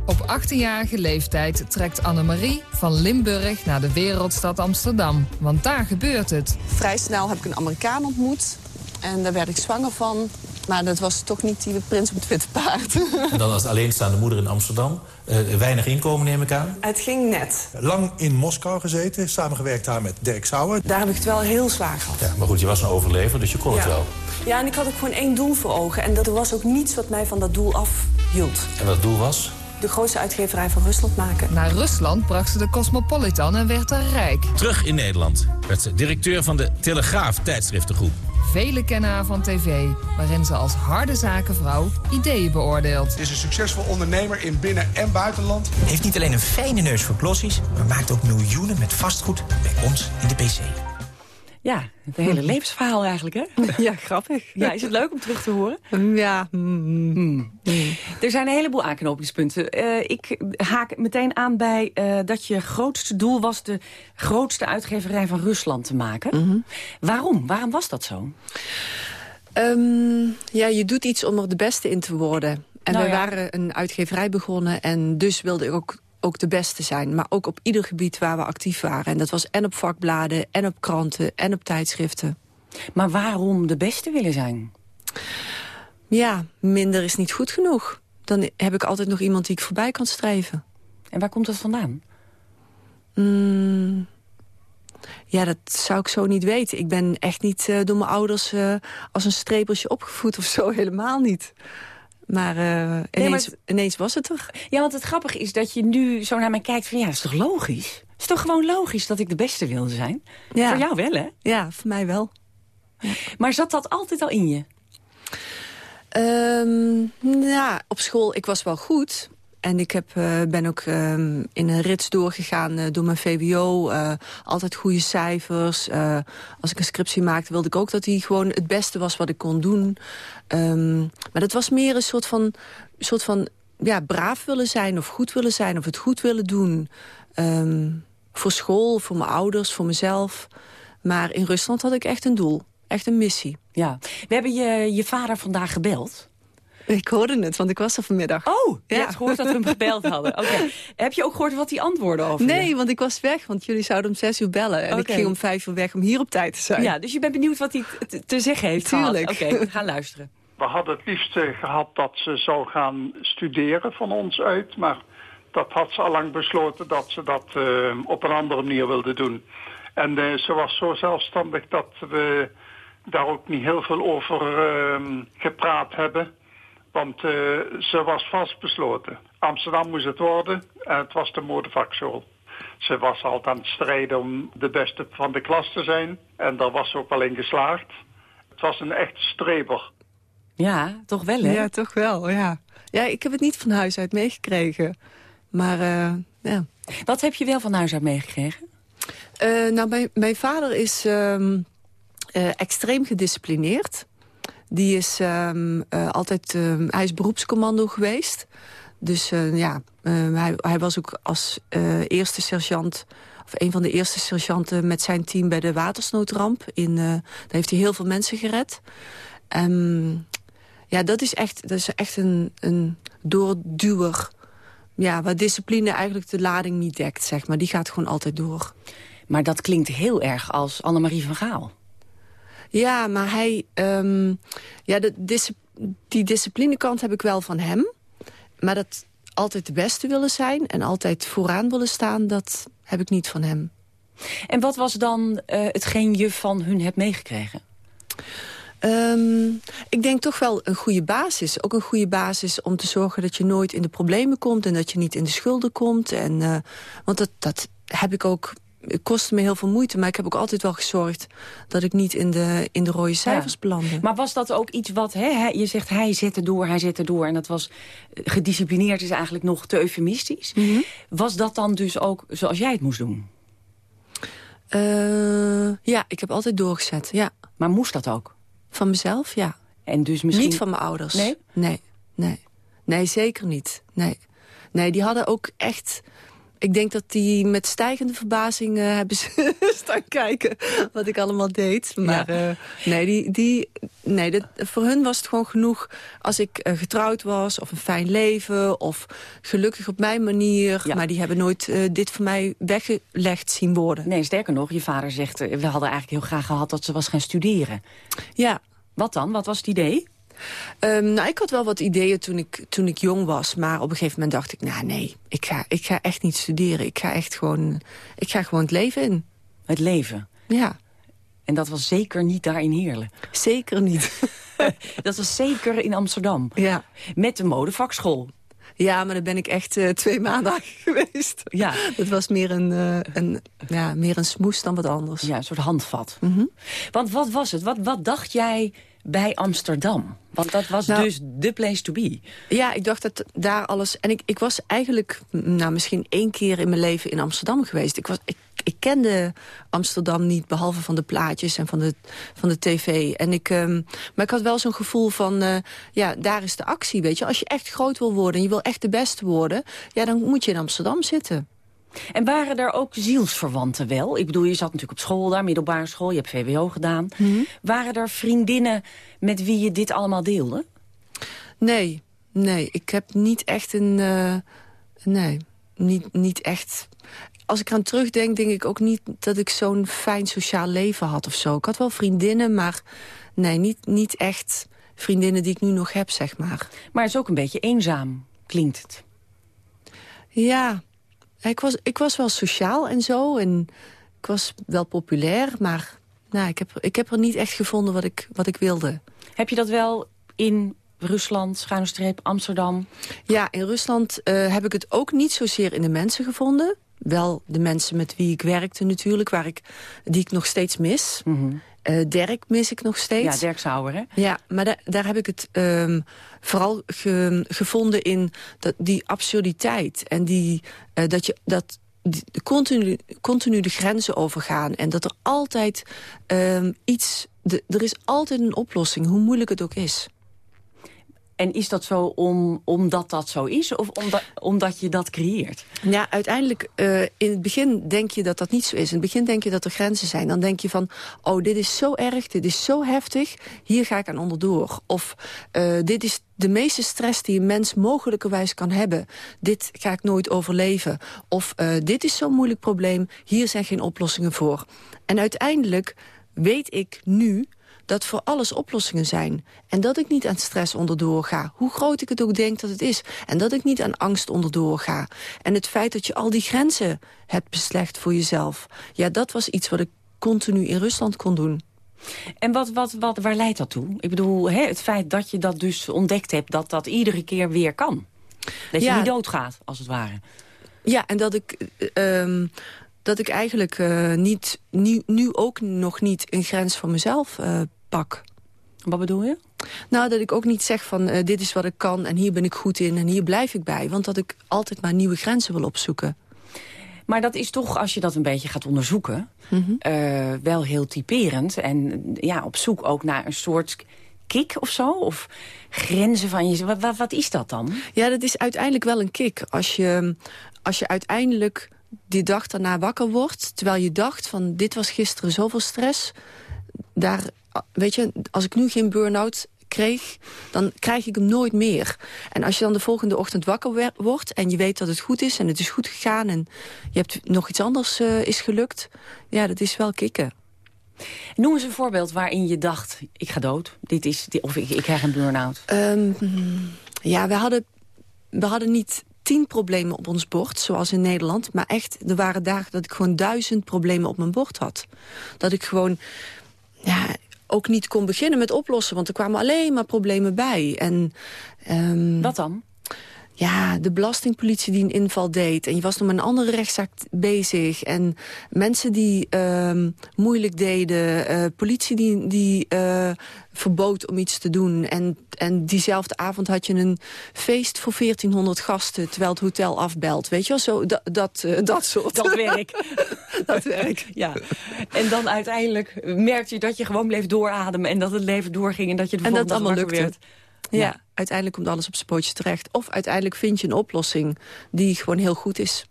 Op 18-jarige leeftijd trekt Annemarie van Limburg naar de wereldstad Amsterdam. Want daar gebeurt het. Vrij snel heb ik een Amerikaan ontmoet. En daar werd ik zwanger van. Maar dat was toch niet die prins op het witte paard. <laughs> En dan als alleenstaande moeder in Amsterdam. Eh, weinig inkomen neem ik aan. Het ging net. Lang in Moskou gezeten, samengewerkt daar met Dirk Sauer. Daar heb ik het wel heel zwaar gehad. Ja, maar goed, je was een overlever, dus je kon het wel. Ja, en ik had ook gewoon één doel voor ogen. En dat er was ook niets wat mij van dat doel afhield. En wat het doel was? De grootste uitgeverij van Rusland maken. Naar Rusland bracht ze de Cosmopolitan en werd er rijk. Terug in Nederland werd ze directeur van de Telegraaf tijdschriftengroep. Velen kennen haar van tv, waarin ze als harde zakenvrouw ideeën beoordeelt. Is een succesvol ondernemer in binnen- en buitenland. Heeft niet alleen een fijne neus voor klossies... maar maakt ook miljoenen met vastgoed bij ons in de PC. Ja, het hele <laughs> levensverhaal eigenlijk, hè? Ja, grappig. Ja, is het leuk om terug te horen? Ja. mm, Er zijn een heleboel aanknopingspunten. Eh, ik haak meteen aan bij eh, dat je grootste doel was... de grootste uitgeverij van Rusland te maken. Waarom? Waarom was dat zo? Ehm, ja, je doet iets om er de beste in te worden. En Nou wij ja. waren een uitgeverij begonnen en dus wilde ik ook, ook de beste zijn. Maar ook op ieder gebied waar we actief waren. En dat was en op vakbladen, en op kranten, en op tijdschriften. Maar waarom de beste willen zijn? Ja, minder is niet goed genoeg. Dan heb ik altijd nog iemand die ik voorbij kan streven. En waar komt dat vandaan? Mm, ja, dat zou ik zo niet weten. Ik ben echt niet eh, door mijn ouders eh, als een streepeltje opgevoed of zo. <laughs> Helemaal niet. Maar, eh, ineens, het- ineens was het er. Ja, want het grappige is dat je nu zo naar mij kijkt van... ja, dat is toch logisch? Het is toch gewoon logisch dat ik de beste wilde zijn? Ja. Voor jou wel, hè? Ja, voor mij wel. Maar zat dat altijd al in je? Ehm, ja, op school, ik was wel goed. En ik heb, eh, ben ook ehm, in een rits doorgegaan eh, door mijn VWO. eh, altijd goede cijfers. Als ik een scriptie maakte, wilde ik ook dat die gewoon het beste was wat ik kon doen. Ehm, maar dat was meer een soort van, soort van ja, braaf willen zijn of goed willen zijn of het goed willen doen. Ehm, voor school, voor mijn ouders, voor mezelf. Maar in Rusland had ik echt een doel. Echt een missie. Ja. We hebben je, je vader vandaag gebeld. Ik hoorde het, want ik was er vanmiddag. Oh, je hebt gehoord dat we hem gebeld hadden. <laughs> Oké. Heb je ook gehoord wat hij antwoordde over Nee, je? want ik was weg, want jullie zouden om zes uur bellen. En ik ging om vijf uur weg om hier op tijd te zijn. Ja, dus je bent benieuwd wat hij te, zeggen heeft Tuurlijk. Oké, we gaan luisteren. We hadden het liefst eh, gehad dat ze zou gaan studeren van ons uit. Maar dat had ze al lang besloten dat ze dat eh, op een andere manier wilde doen. En eh, ze was zo zelfstandig dat we daar ook niet heel veel over gepraat hebben. Want eh, ze was vastbesloten. Amsterdam moest het worden en het was de modevakschool. Ze was altijd aan het strijden om de beste van de klas te zijn. En daar was ze ook wel in geslaagd. Het was een echte streber. Ja, toch wel, hè? Ja, toch wel, ja. Ja, ik heb het niet van huis uit meegekregen. Maar, eh, ja. Wat heb je wel van huis uit meegekregen? Eh, nou, mijn, mijn vader is ehm, eh, extreem gedisciplineerd. Die is ehm, eh, altijd... ehm, hij is beroepscommando geweest. Dus eh, ja, eh, hij, hij was ook als eh, eerste sergeant... of een van de eerste sergeanten met zijn team bij de watersnoodramp. In, daar heeft hij heel veel mensen gered. Ehm, ja, dat is echt, dat is echt een, een doorduwer. Ja, waar discipline eigenlijk de lading niet dekt, zeg maar. Die gaat gewoon altijd door. Maar dat klinkt heel erg als Annemarie van Gaal. Ja, maar hij... ehm, ja, de die disciplinekant heb ik wel van hem. Maar dat altijd de beste willen zijn en altijd vooraan willen staan... dat heb ik niet van hem. En wat was dan eh, hetgeen je van hun hebt meegekregen? Ehm, ik denk toch wel een goede basis. Ook een goede basis om te zorgen dat je nooit in de problemen komt... en dat je niet in de schulden komt. En, eh, want dat, dat heb ik ook... Het kostte me heel veel moeite, maar ik heb ook altijd wel gezorgd... dat ik niet in de, in de rode cijfers belandde. Maar was dat ook iets wat, hè, je zegt hij zette door, hij zette door... en dat was eh, gedisciplineerd is eigenlijk nog te eufemistisch. Mhm. Was dat dan dus ook zoals jij het moest doen? Eh, ja, ik heb altijd doorgezet, ja. Maar moest dat ook? Van mezelf, ja. En dus misschien... Niet van mijn ouders. Nee? Nee, nee. Nee, zeker niet. Nee. Nee, die hadden ook echt... Ik denk dat die met stijgende verbazing eh, hebben ze <laughs> staan kijken wat ik allemaal deed. Maar eh, nee, die, die, nee dat, voor hun was het gewoon genoeg als ik eh, getrouwd was... of een fijn leven of gelukkig op mijn manier. Maar die hebben nooit dit voor mij weggelegd zien worden. Nee, sterker nog, je vader zegt... we hadden eigenlijk heel graag gehad dat ze was gaan studeren. Ja. Wat dan? Wat was het idee? Ehm, nou, ik had wel wat ideeën toen ik, toen ik jong was. Maar op een gegeven moment dacht ik, nou nee, ik ga, ik ga echt niet studeren. Ik ga echt gewoon, ik ga gewoon het leven in. Het leven? Ja. En dat was zeker niet daar in Heerlen? Zeker niet. <laughs> dat was zeker in Amsterdam? Ja. Met de modevakschool? Ja, maar daar ben ik echt eh, twee maanden <laughs> geweest. Ja. Het was meer een, eh, een, ja, meer een smoes dan wat anders. Ja, een soort handvat. Mhm. Want wat was het? Wat, wat dacht jij bij Amsterdam? Want dat was Nou, dus de place to be. Ja, ik dacht dat daar alles... En ik, ik was eigenlijk nou, misschien één keer in mijn leven in Amsterdam geweest. Ik, was, ik, ik kende Amsterdam niet, behalve van de plaatjes en van de, van de tv. En ik, ehm, maar ik had wel zo'n gevoel van, eh, ja, daar is de actie, weet je. Als je echt groot wil worden en je wil echt de beste worden... ja, dan moet je in Amsterdam zitten. En waren er ook zielsverwanten wel? Ik bedoel, je zat natuurlijk op school daar, middelbare school. Je hebt VWO gedaan. Mhm. Waren er vriendinnen met wie je dit allemaal deelde? Nee, nee, ik heb niet echt een... eh, nee, niet, niet echt... Als ik eraan terugdenk, denk ik ook niet dat ik zo'n fijn sociaal leven had of zo. Ik had wel vriendinnen, maar nee, niet, niet echt vriendinnen die ik nu nog heb, zeg maar. Maar het is ook een beetje eenzaam, klinkt het. Ja, ik was, ik was wel sociaal en zo. En ik was wel populair, maar nou, ik, heb, ik heb er niet echt gevonden wat ik, wat ik wilde. Heb je dat wel in Rusland, schuine streep, Amsterdam? Ja, in Rusland eh, heb ik het ook niet zozeer in de mensen gevonden. Wel de mensen met wie ik werkte natuurlijk, waar ik, die ik nog steeds mis. Eh, Dirk mis ik nog steeds. Ja, Dirk Sauer, hè? Ja, maar da- daar heb ik het ehm, vooral ge- gevonden in dat, die absurditeit. En die, eh, dat je dat die- continu, continu de grenzen overgaan. En dat er altijd ehm, iets... De, er is altijd een oplossing, hoe moeilijk het ook is. En is dat zo om, omdat dat zo is? Of omdat, omdat je dat creëert? Ja, uiteindelijk, eh, in het begin denk je dat dat niet zo is. In het begin denk je dat er grenzen zijn. Dan denk je van, oh, dit is zo erg, dit is zo heftig. Hier ga ik aan onderdoor. Of eh, dit is de meeste stress die een mens mogelijkerwijs kan hebben. Dit ga ik nooit overleven. Of eh, dit is zo'n moeilijk probleem, hier zijn geen oplossingen voor. En uiteindelijk weet ik nu dat voor alles oplossingen zijn. En dat ik niet aan stress onderdoor ga. Hoe groot ik het ook denk dat het is. En dat ik niet aan angst onderdoor ga. En het feit dat je al die grenzen hebt beslecht voor jezelf. Ja, dat was iets wat ik continu in Rusland kon doen. En wat, wat, wat, waar leidt dat toe? Ik bedoel, hè, het feit dat je dat dus ontdekt hebt... dat dat iedere keer weer kan. Dat je Ja. niet doodgaat, als het ware. Ja, en dat ik, eh, ehm, dat ik eigenlijk eh, niet, nu, nu ook nog niet een grens voor mezelf eh, pak. Wat bedoel je? Nou, dat ik ook niet zeg van eh, dit is wat ik kan en hier ben ik goed in en hier blijf ik bij. Want dat ik altijd maar nieuwe grenzen wil opzoeken. Maar dat is toch, als je dat een beetje gaat onderzoeken... Mhm. eh, wel heel typerend. En ja, op zoek ook naar een soort kick of zo? Of grenzen van jezelf? Wat, wat is dat dan? Ja, dat is uiteindelijk wel een kick. Als je, als je uiteindelijk die dag daarna wakker wordt... terwijl je dacht van dit was gisteren zoveel stress... daar, weet je, als ik nu geen burn-out kreeg, dan krijg ik hem nooit meer. En als je dan de volgende ochtend wakker wordt... en je weet dat het goed is en het is goed gegaan... en je hebt nog iets anders eh, is gelukt... ja, dat is wel kicken. Noem eens een voorbeeld waarin je dacht, ik ga dood. Dit is, dit- of ik, ik krijg een burn-out. Ehm, ja, we hadden, we hadden niet tien problemen op ons bord, zoals in Nederland. Maar echt, er waren dagen dat ik gewoon duizend problemen op mijn bord had. Dat ik gewoon ja, ook niet kon beginnen met oplossen. Want er kwamen alleen maar problemen bij. En, ehm, Wat dan? Ja, de belastingpolitie die een inval deed. En je was nog met een andere rechtszaak bezig. En mensen die ehm, moeilijk deden. eh, politie die, die eh, verbood om iets te doen. En, en diezelfde avond had je een feest voor 1400 gasten... terwijl het hotel afbelt. Weet je wel, zo, dat, dat, eh, dat soort. Dat werk. <laughs> dat werk. Ja. En dan uiteindelijk merkte je dat je gewoon bleef doorademen... en dat het leven doorging en dat je de En dat volgende het dag allemaal lukte. werd. Ja. Uiteindelijk komt alles op zijn pootjes terecht. Of uiteindelijk vind je een oplossing die gewoon heel goed is.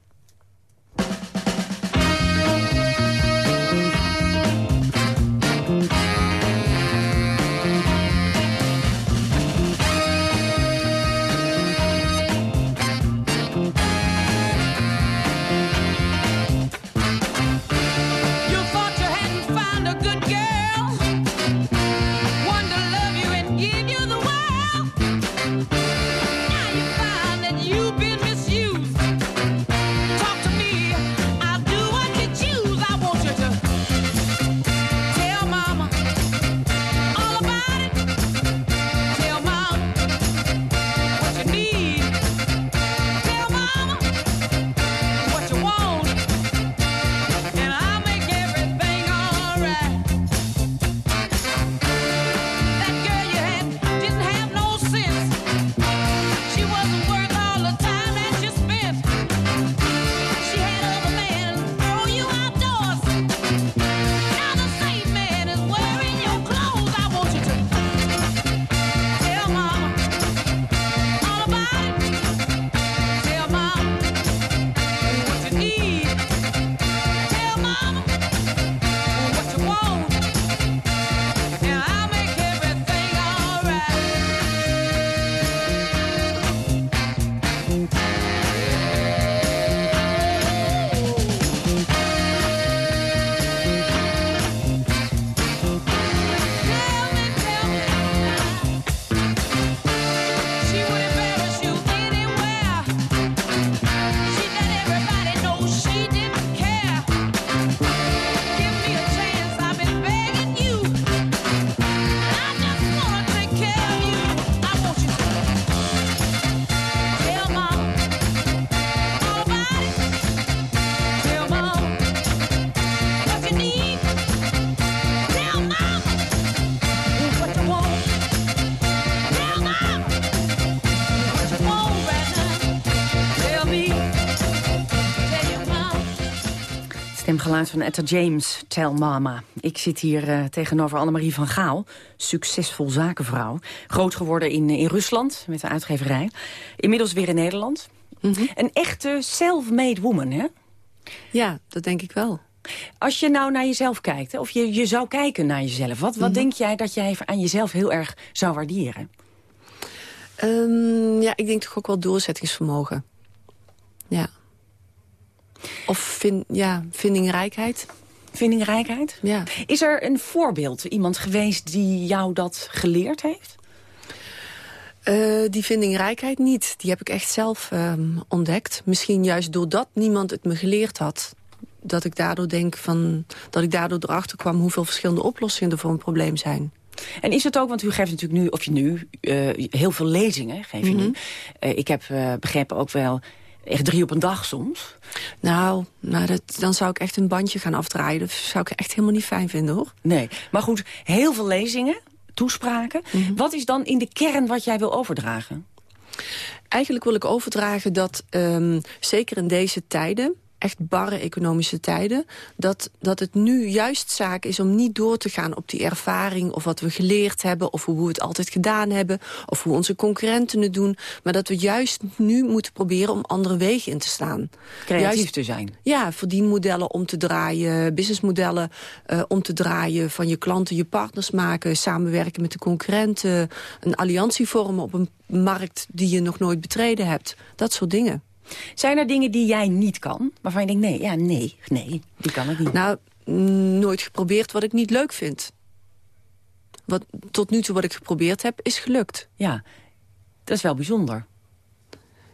Stemgeluid van Etta James, Tell Mama. Ik zit hier eh, tegenover Annemarie van Gaal, succesvol zakenvrouw. Groot geworden in, in Rusland, met een uitgeverij. Inmiddels weer in Nederland. Een echte self-made woman, hè? Ja, dat denk ik wel. Als je nou naar jezelf kijkt, hè, of je, je zou kijken naar jezelf... wat, wat Mhm. denk jij dat jij aan jezelf heel erg zou waarderen? Ehm, ja, ik denk toch ook wel doorzettingsvermogen. Ja. Of vin, ja, vindingrijkheid. Vindingrijkheid? Ja. Is er een voorbeeld, iemand geweest die jou dat geleerd heeft? Eh, die vindingrijkheid niet. Die heb ik echt zelf ehm, ontdekt. Misschien juist doordat niemand het me geleerd had. Dat ik daardoor denk van. Dat ik daardoor erachter kwam hoeveel verschillende oplossingen er voor een probleem zijn. En is het ook, want u geeft natuurlijk nu, of je nu, eh, heel veel lezingen geef je nu. Mhm. Eh, ik heb begrepen ook wel echt drie op een dag soms. Nou, nou dat, dan zou ik echt een bandje gaan afdraaien. Dat zou ik echt helemaal niet fijn vinden, hoor. Nee, maar goed, heel veel lezingen, toespraken. Mhm. Wat is dan in de kern wat jij wil overdragen? Eigenlijk wil ik overdragen dat, ehm, zeker in deze tijden... echt barre economische tijden... Dat, dat het nu juist zaak is om niet door te gaan op die ervaring... of wat we geleerd hebben, of hoe we het altijd gedaan hebben... of hoe onze concurrenten het doen. Maar dat we juist nu moeten proberen om andere wegen in te slaan. Creatief Juist- te zijn. ja, verdienmodellen om te draaien, businessmodellen eh, om te draaien... van je klanten je partners maken, samenwerken met de concurrenten... een alliantie vormen op een markt die je nog nooit betreden hebt. Dat soort dingen. Zijn er dingen die jij niet kan? Waarvan je denkt, nee, ja, nee, nee, die kan ik niet. Nou, mm, nooit geprobeerd wat ik niet leuk vind. Wat tot nu toe wat ik geprobeerd heb, is gelukt. Ja, dat is wel bijzonder.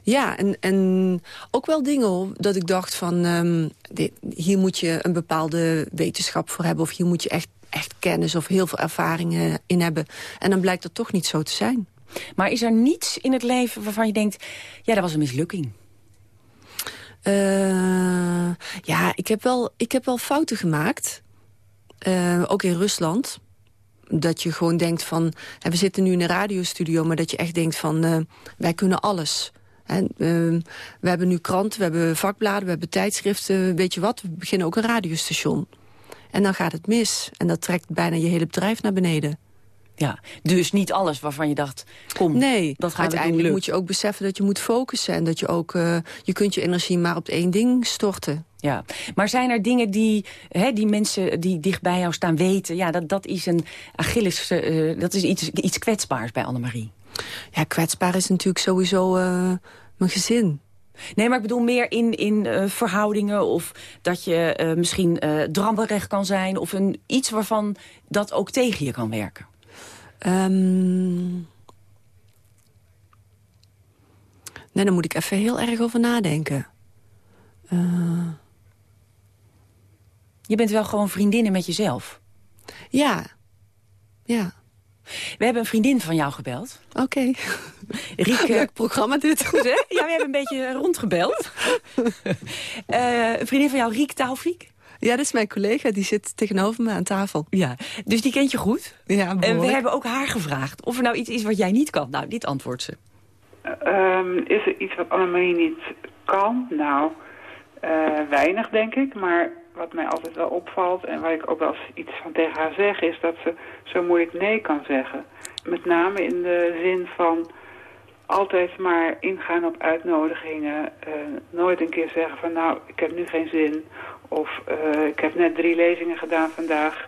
Ja, en, en ook wel dingen hoor, dat ik dacht van... ehm, dit- hier moet je een bepaalde wetenschap voor hebben... of hier moet je echt, echt kennis of heel veel ervaringen in hebben. En dan blijkt dat toch niet zo te zijn. Maar is er niets in het leven waarvan je denkt... ja, dat was een mislukking? Eh, ja, ik heb, wel, ik heb wel fouten gemaakt. Eh, ook in Rusland. Dat je gewoon denkt van... we zitten nu in een radiostudio, maar dat je echt denkt van... eh, wij kunnen alles. Eh, we hebben nu kranten, we hebben vakbladen, we hebben tijdschriften. Weet je wat, we beginnen ook een radiostation. En dan gaat het mis. En dat trekt bijna je hele bedrijf naar beneden. Ja, dus niet alles waarvan je dacht, kom, Nee, dat gaat uiteindelijk moet je ook beseffen dat je moet focussen. En dat je ook, eh, je kunt je energie maar op één ding storten. Ja, maar zijn er dingen die, hè, die mensen die dicht bij jou staan weten... ja, dat, dat is een Achilles, eh, dat is iets, iets kwetsbaars bij Annemarie? Ja, kwetsbaar is natuurlijk sowieso eh, mijn gezin. Nee, maar ik bedoel meer in, in verhoudingen... of dat je misschien drammerig kan zijn... of een, iets waarvan dat ook tegen je kan werken. Ehm, nee, daar moet ik even heel erg over nadenken. Eh, Je bent wel gewoon vriendinnen met jezelf. ja, ja. We hebben een vriendin van jou gebeld. Oké. <laughs> Rieke. <laughs> Leuk programma dit. Goed, hè? Ja, we hebben een beetje rondgebeld. <laughs> Eh, een vriendin van jou, Riek Taufik. Ja, dat is mijn collega. Die zit tegenover me aan tafel. Ja, dus die kent je goed. Ja, En we hebben ook haar gevraagd of er nou iets is wat jij niet kan. Nou, dit antwoordt ze. Ehm, is er iets wat Annemarie niet kan? Nou, eh, weinig denk ik. Maar wat mij altijd wel opvalt en waar ik ook wel eens iets van tegen haar zeg... is dat ze zo moeilijk nee kan zeggen. Met name in de zin van altijd maar ingaan op uitnodigingen. eh, nooit een keer zeggen van nou, ik heb nu geen zin. Of eh, ik heb net drie lezingen gedaan vandaag.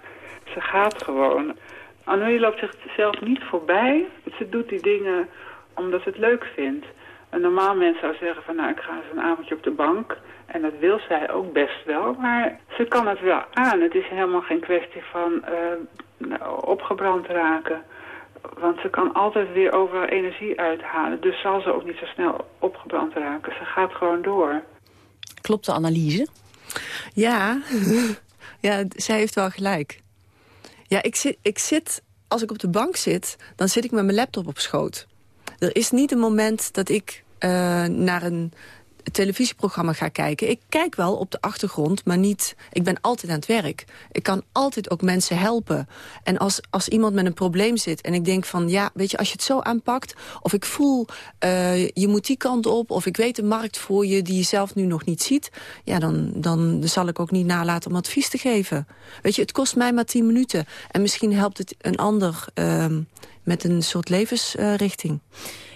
Ze gaat gewoon. Annemarie loopt zichzelf niet voorbij. Ze doet die dingen omdat ze het leuk vindt. Een normaal mens zou zeggen van nou ik ga eens een avondje op de bank. En dat wil zij ook best wel. Maar ze kan het wel aan. Het is helemaal geen kwestie van eh, opgebrand raken. Want ze kan altijd weer overal energie uithalen. Dus zal ze ook niet zo snel opgebrand raken. Ze gaat gewoon door. Klopt de analyse? Ja, <laughs> ja zij heeft wel gelijk. Ja, ik zit, ik zit, als ik op de bank zit, dan zit ik met mijn laptop op schoot. Er is niet een moment dat ik eh, naar een televisieprogramma ga kijken. Ik kijk wel op de achtergrond, maar niet... Ik ben altijd aan het werk. Ik kan altijd ook mensen helpen. En als, als iemand met een probleem zit en ik denk van... ja, weet je, als je het zo aanpakt... of ik voel, eh, je moet die kant op... of ik weet een markt voor je die je zelf nu nog niet ziet... ja, dan, dan zal ik ook niet nalaten om advies te geven. Weet je, het kost mij maar tien minuten. En misschien helpt het een ander ehm, met een soort levensrichting.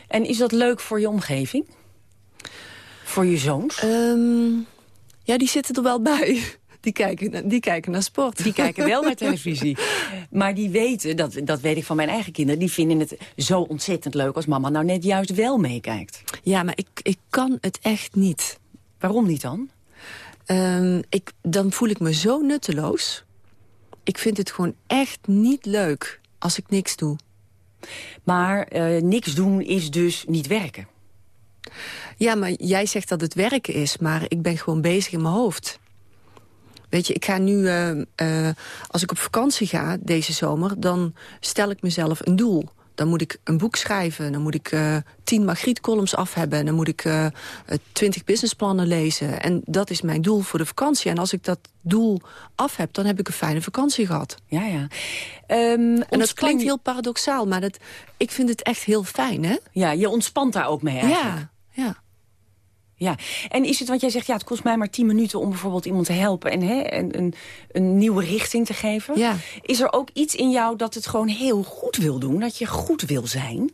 En is dat leuk voor je omgeving? Voor je zoons? Ehm, ja, die zitten er wel bij. Die kijken, die kijken naar sport. Die kijken wel naar <laughs> televisie. Maar die weten, dat, dat weet ik van mijn eigen kinderen... die vinden het zo ontzettend leuk als mama nou net juist wel meekijkt. Ja, maar ik, ik kan het echt niet. Waarom niet dan? Ehm, ik, dan voel ik me zo nutteloos. Ik vind het gewoon echt niet leuk als ik niks doe. Maar eh, niks doen is dus niet werken. Ja, maar jij zegt dat het werken is, maar ik ben gewoon bezig in mijn hoofd. Weet je, ik ga nu, eh, eh, als ik op vakantie ga deze zomer... dan stel ik mezelf een doel. Dan moet ik een boek schrijven, dan moet ik eh, tien Margriet-columns af hebben... en dan moet ik twintig businessplannen lezen. En dat is mijn doel voor de vakantie. En als ik dat doel af heb, dan heb ik een fijne vakantie gehad. Ja, ja. en dat klinkt heel paradoxaal, maar dat, ik vind het echt heel fijn, hè? Ja, je ontspant daar ook mee eigenlijk. Ja, ja. Ja, en is het, want jij zegt, ja, het kost mij maar tien minuten om bijvoorbeeld iemand te helpen en hè, een, een, een nieuwe richting te geven. Ja. Is er ook iets in jou dat het gewoon heel goed wil doen, dat je goed wil zijn?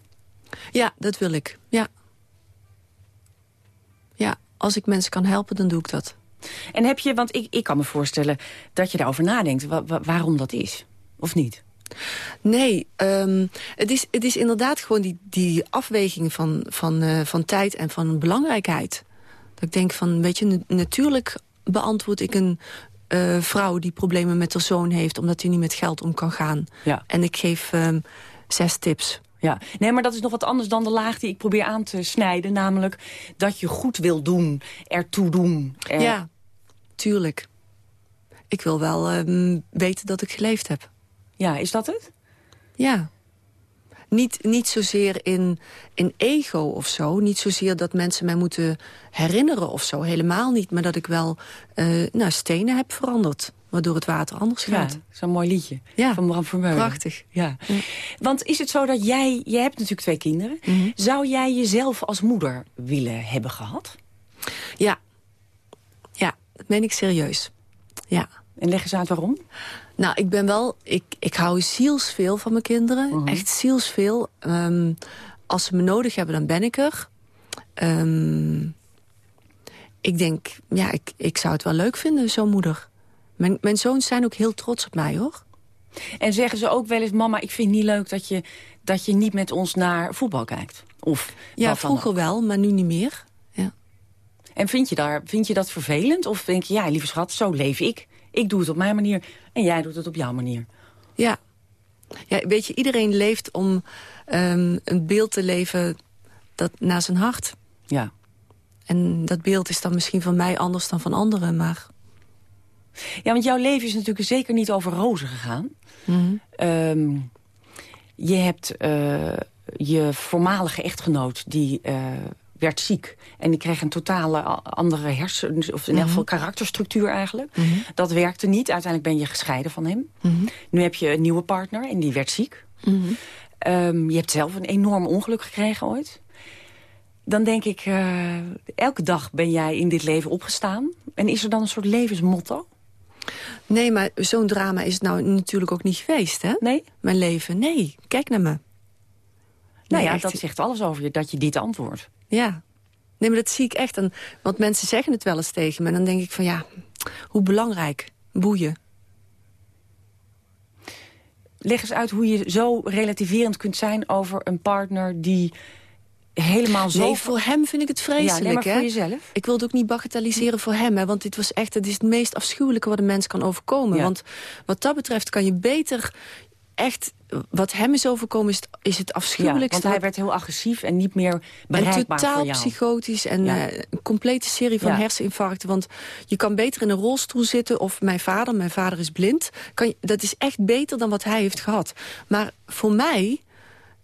Ja, dat wil ik. Ja. Ja, als ik mensen kan helpen, dan doe ik dat. En heb je, want ik, ik kan me voorstellen dat je daarover nadenkt, wa- wa- waarom dat is, of niet? Nee, ehm, het, is, het is inderdaad gewoon die, die afweging van, van, eh, van tijd en van belangrijkheid. Dat ik denk van, weet je, na- natuurlijk beantwoord ik een eh, vrouw die problemen met haar zoon heeft... omdat hij niet met geld om kan gaan. Ja. En ik geef ehm, zes tips. Ja, nee, maar dat is nog wat anders dan de laag die ik probeer aan te snijden. Namelijk dat je goed wil doen, ertoe doen. er- Ja, tuurlijk. Ik wil wel ehm, weten dat ik geleefd heb. Ja, is dat het? Ja. Niet, niet zozeer in, in ego of zo. Niet zozeer dat mensen mij moeten herinneren of zo. Helemaal niet. Maar dat ik wel eh, nou, stenen heb veranderd. Waardoor het water anders Ja, gaat. zo'n mooi liedje Ja, van Bram Vermeulen. prachtig. Ja. Want is het zo dat jij, je hebt natuurlijk twee kinderen. Mhm. Zou jij jezelf als moeder willen hebben gehad? Ja. Ja, dat meen ik serieus. Ja. En leg eens uit waarom. Nou, ik ben wel... Ik, ik hou zielsveel van mijn kinderen. Echt zielsveel. Ehm, als ze me nodig hebben, dan ben ik er. Ehm, ik denk, ja, ik, ik zou het wel leuk vinden, zo'n moeder. Mijn, mijn zoons zijn ook heel trots op mij, hoor. En zeggen ze ook wel eens... mama, ik vind het niet leuk dat je, dat je niet met ons naar voetbal kijkt? Of Ja, vroeger wel, maar nu niet meer. Ja. En vind je, daar, vind je dat vervelend? Of denk je, ja, lieve schat, zo leef ik. Ik doe het op mijn manier en jij doet het op jouw manier. Ja. ja weet je, iedereen leeft om ehm, een beeld te leven dat naar zijn hart. Ja. En dat beeld is dan misschien van mij anders dan van anderen, maar... Ja, want jouw leven is natuurlijk zeker niet over rozen gegaan. Mhm. Ehm, je hebt eh, je voormalige echtgenoot, die eh, werd ziek. En die kreeg een totale andere hersen... of in Mhm. ieder geval karakterstructuur eigenlijk. Dat werkte niet. Uiteindelijk ben je gescheiden van hem. Mhm. Nu heb je een nieuwe partner en die werd ziek. Ehm, je hebt zelf een enorm ongeluk gekregen ooit. Dan denk ik, eh, elke dag ben jij in dit leven opgestaan. En is er dan een soort levensmotto? Nee, maar zo'n drama is het nou natuurlijk ook niet geweest, hè? Nee? Mijn leven, nee. Kijk naar me. Nou Nee, ja, echt. dat zegt alles over je, dat je dit antwoordt. Ja. Nee, maar dat zie ik echt. En, want mensen zeggen het wel eens tegen me. En dan denk ik van, ja, hoe belangrijk. Boeien. Leg eens uit hoe je zo relativerend kunt zijn over een partner die helemaal zo... Nee, voor hem vind ik het vreselijk, Ja, nee, maar hè? voor jezelf? Ik wil het ook niet bagatelliseren voor hem, hè? Want dit was echt, het is het meest afschuwelijke wat een mens kan overkomen. Ja. Want wat dat betreft kan je beter echt... Wat hem is overkomen, is het, is het Ja, afschuwelijkste. want hij werd heel agressief en niet meer En bereikbaar totaal voor jou. psychotisch en Ja. eh, een complete serie van Ja. herseninfarcten. Want je kan beter in een rolstoel zitten of mijn vader, mijn vader is blind. Kan je, dat is echt beter dan wat hij heeft gehad. Maar voor mij,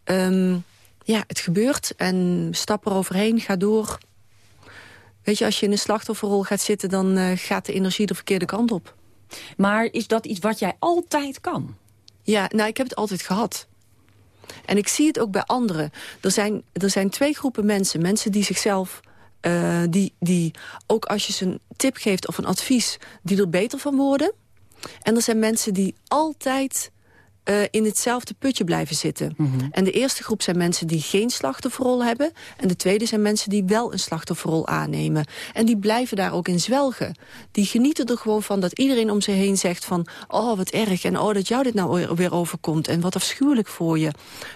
ehm, ja, het gebeurt en stap er overheen, ga door. Weet je, als je in een slachtofferrol gaat zitten... dan eh, gaat de energie de verkeerde kant op. Maar is dat iets wat jij altijd kan? Ja, nou, ik heb het altijd gehad. En ik zie het ook bij anderen. Er zijn, er zijn twee groepen mensen. Mensen die zichzelf... eh, die, die ook als je ze een tip geeft of een advies... die er beter van worden. En er zijn mensen die altijd eh, in hetzelfde putje blijven zitten. En de eerste groep zijn mensen die geen slachtofferrol hebben. En de tweede zijn mensen die wel een slachtofferrol aannemen. En die blijven daar ook in zwelgen. Die genieten er gewoon van dat iedereen om ze heen zegt van... oh, wat erg, en oh, dat jou dit nou weer- weer overkomt. En wat afschuwelijk voor je.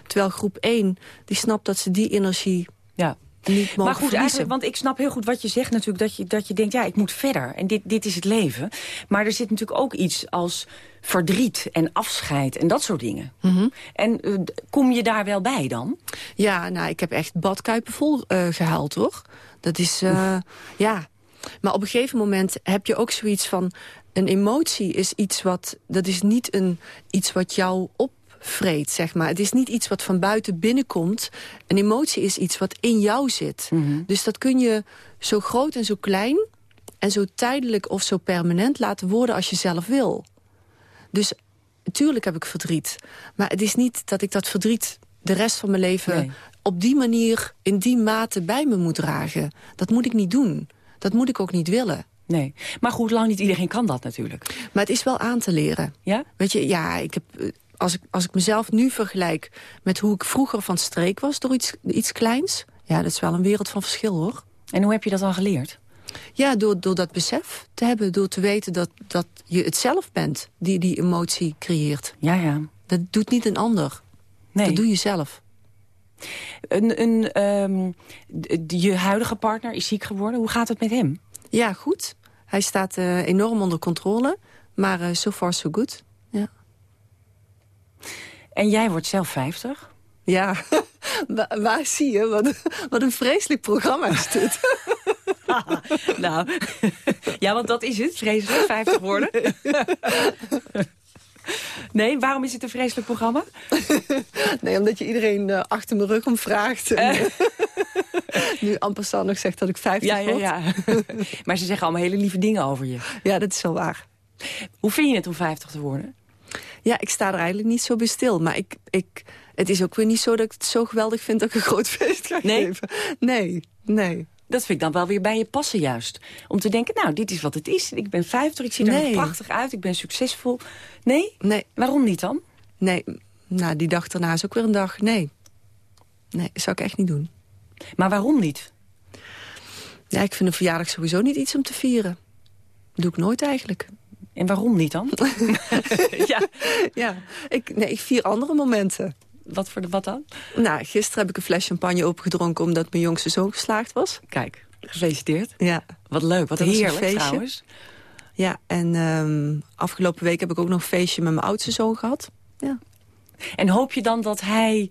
Terwijl groep 1, die snapt dat ze die energie Ja. Niet mogen Maar goed, eigenlijk, want ik snap heel goed wat je zegt natuurlijk. Dat je, dat je denkt, ja, ik moet verder. En dit, dit is het leven. Maar er zit natuurlijk ook iets als verdriet en afscheid en dat soort dingen. En eh, kom je daar wel bij dan? Ja, nou, ik heb echt badkuipen vol eh, gehaald, hoor. Dat is, eh, ja. Maar op een gegeven moment heb je ook zoiets van... een emotie is iets wat... dat is niet een, iets wat jou opvreet, zeg maar. Het is niet iets wat van buiten binnenkomt. Een emotie is iets wat in jou zit. Dus dat kun je zo groot en zo klein... en zo tijdelijk of zo permanent laten worden als je zelf wil. Dus natuurlijk heb ik verdriet. Maar het is niet dat ik dat verdriet de rest van mijn leven Nee. op die manier, in die mate bij me moet dragen. Dat moet ik niet doen. Dat moet ik ook niet willen. Nee, maar goed, lang niet iedereen kan dat natuurlijk. Maar het is wel aan te leren. Ja? Weet je, ja, ik heb, eh, als, ik, als ik mezelf nu vergelijk met hoe ik vroeger van streek was... door iets, iets kleins, ja, dat is wel een wereld van verschil, hoor. En hoe heb je dat al geleerd? Ja, door, door dat besef te hebben. Door te weten dat, dat je het zelf bent die die emotie creëert. Ja, ja. Dat doet niet een ander. Nee. Dat doe je zelf. Een, een, ehm, je huidige partner is ziek geworden. Hoe gaat het met hem? Ja, goed. Hij staat eh, enorm onder controle. Maar eh, so far so good. En jij wordt zelf 50? Ja, <laughs> waar, zie je? Wat, wat een vreselijk programma is dit. <laughs> nou, <laughs> ja, want dat is het. Vreselijk, 50 worden. nee, waarom is het een vreselijk programma? Nee, omdat je iedereen eh, achter mijn rug om vraagt. Nu Ampersand nog zegt dat ik 50 Ja, ja, ja. maar ze zeggen allemaal hele lieve dingen over je. Ja, dat is wel waar. Hoe vind je het om 50 te worden? Ja, ik sta er eigenlijk niet zo bij stil. Maar ik, ik, het is ook weer niet zo dat ik het zo geweldig vind dat ik een groot feest ga Nee? geven. Nee, nee. Dat vind ik dan wel weer bij je passen juist. Om te denken, nou, dit is wat het is. Ik ben 50, ik zie er Nee. prachtig uit, ik ben succesvol. Nee? Nee. Waarom niet dan? Nee, nou, die dag daarna is ook weer een dag. Nee. Nee, dat zou ik echt niet doen. Maar waarom niet? Ja, ik vind een verjaardag sowieso niet iets om te vieren. Dat doe ik nooit eigenlijk. En waarom niet dan? <laughs> ja, ja. Ik, nee, ik vier andere momenten. Wat, voor de, wat dan? Nou, gisteren heb ik een fles champagne opgedronken... omdat mijn jongste zoon geslaagd was. Kijk, gefeliciteerd. Ja. Wat leuk, wat Dat een heerlijk feestje. trouwens. Ja, en ehm, afgelopen week heb ik ook nog een feestje met mijn oudste zoon gehad. Ja. En hoop je dan dat hij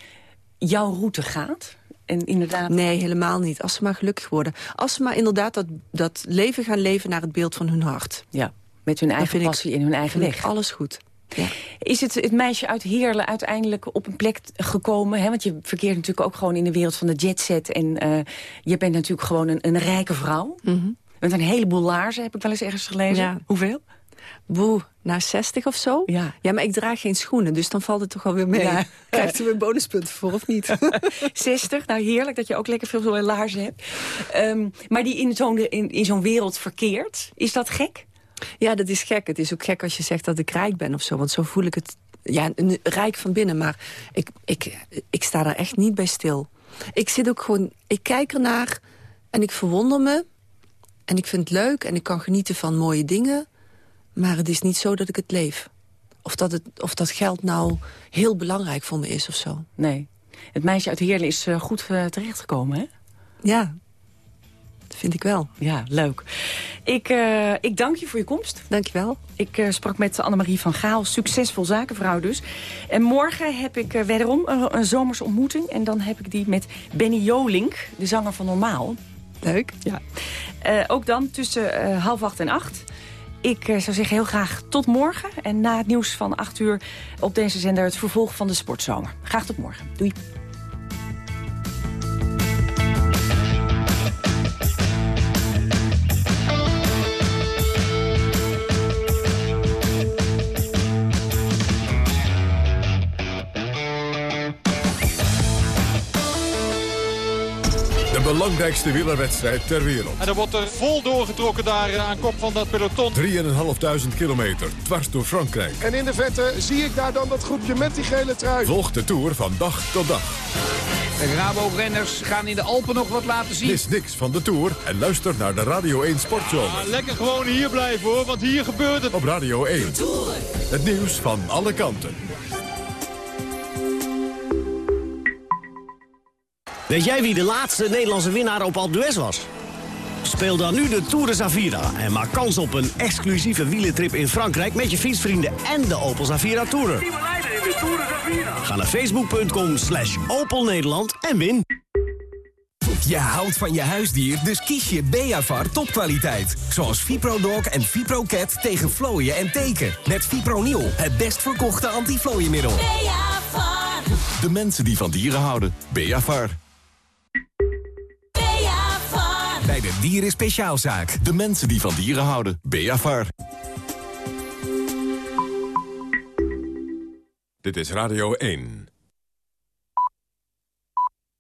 jouw route gaat? En inderdaad... Nee, helemaal niet. Als ze maar gelukkig worden. Als ze maar inderdaad dat, dat leven gaan leven naar het beeld van hun hart. Ja, met hun eigen ik- passie en hun eigen weg. Alles goed. Ja. Is het, het meisje uit Heerlen uiteindelijk op een plek gekomen? Hè? Want je verkeert natuurlijk ook gewoon in de wereld van de jetset. En eh, je bent natuurlijk gewoon een, een rijke vrouw. Met een heleboel laarzen, heb ik wel eens ergens gelezen. Ja. Hoeveel? Boe, naar 60 of zo? Ja. Ja, maar ik draag geen schoenen, dus dan valt het toch wel weer mee. Ja. <laughs> Krijgt u weer bonuspunten voor of niet? <laughs> 60, nou heerlijk dat je ook lekker veel laarzen hebt. Ehm, maar die in zo'n in, in zo'n wereld verkeert. Is dat gek? Ja, dat is gek. Het is ook gek als je zegt dat ik rijk ben of zo. Want zo voel ik het ja, rijk van binnen. Maar ik, ik, ik sta daar echt niet bij stil. Ik zit ook gewoon... Ik kijk ernaar en ik verwonder me. En ik vind het leuk en ik kan genieten van mooie dingen. Maar het is niet zo dat ik het leef. Of dat, het, of dat geld nou heel belangrijk voor me is of zo. Nee. Het meisje uit Heerlen is eh, goed eh, terechtgekomen, hè? Ja, vind ik wel. Ja, leuk. Ik, eh, ik dank je voor je komst. Dank je wel. Ik eh, sprak met Annemarie van Gaal, succesvol zakenvrouw dus. En morgen heb ik eh, wederom een, een zomerse ontmoeting. En dan heb ik die met Benny Jolink, de zanger van Normaal. Leuk. Ja. Ook dan tussen half acht en acht. Ik zou zeggen heel graag tot morgen. En na het nieuws van acht uur op deze zender het vervolg van de sportzomer. Graag tot morgen. Doei. Belangrijkste wielerwedstrijd ter wereld. En er wordt er vol doorgetrokken daar eh, aan kop van dat peloton. 3.500 kilometer, dwars door Frankrijk. En in de vette zie ik daar dan dat groepje met die gele trui. Volg de Tour van dag tot dag. De Rabo-renners gaan in de Alpen nog wat laten zien. Mis niks van de Tour en luister naar de Radio 1 Sportzomer. Lekker gewoon hier blijven hoor, want hier gebeurt het. Op Radio 1. Het nieuws van alle kanten. Weet jij wie de laatste Nederlandse winnaar op Alpe d'Huez was? Speel dan nu de Tour de Zavira en maak kans op een exclusieve wielentrip in Frankrijk... met je fietsvrienden en de Opel Zavira Tourer. Ga naar facebook.com slash Opel Nederland en win. Je houdt van je huisdier, dus kies je Beavar topkwaliteit. Zoals ViproDog en ViproCat tegen vlooien en teken. Met Fipronil, het best verkochte antiflooienmiddel. Beavar, De mensen die van dieren houden. Beavar. Beavar. Bij de Dieren Speciaalzaak. De mensen die van dieren houden. Beavar. Dit is Radio 1.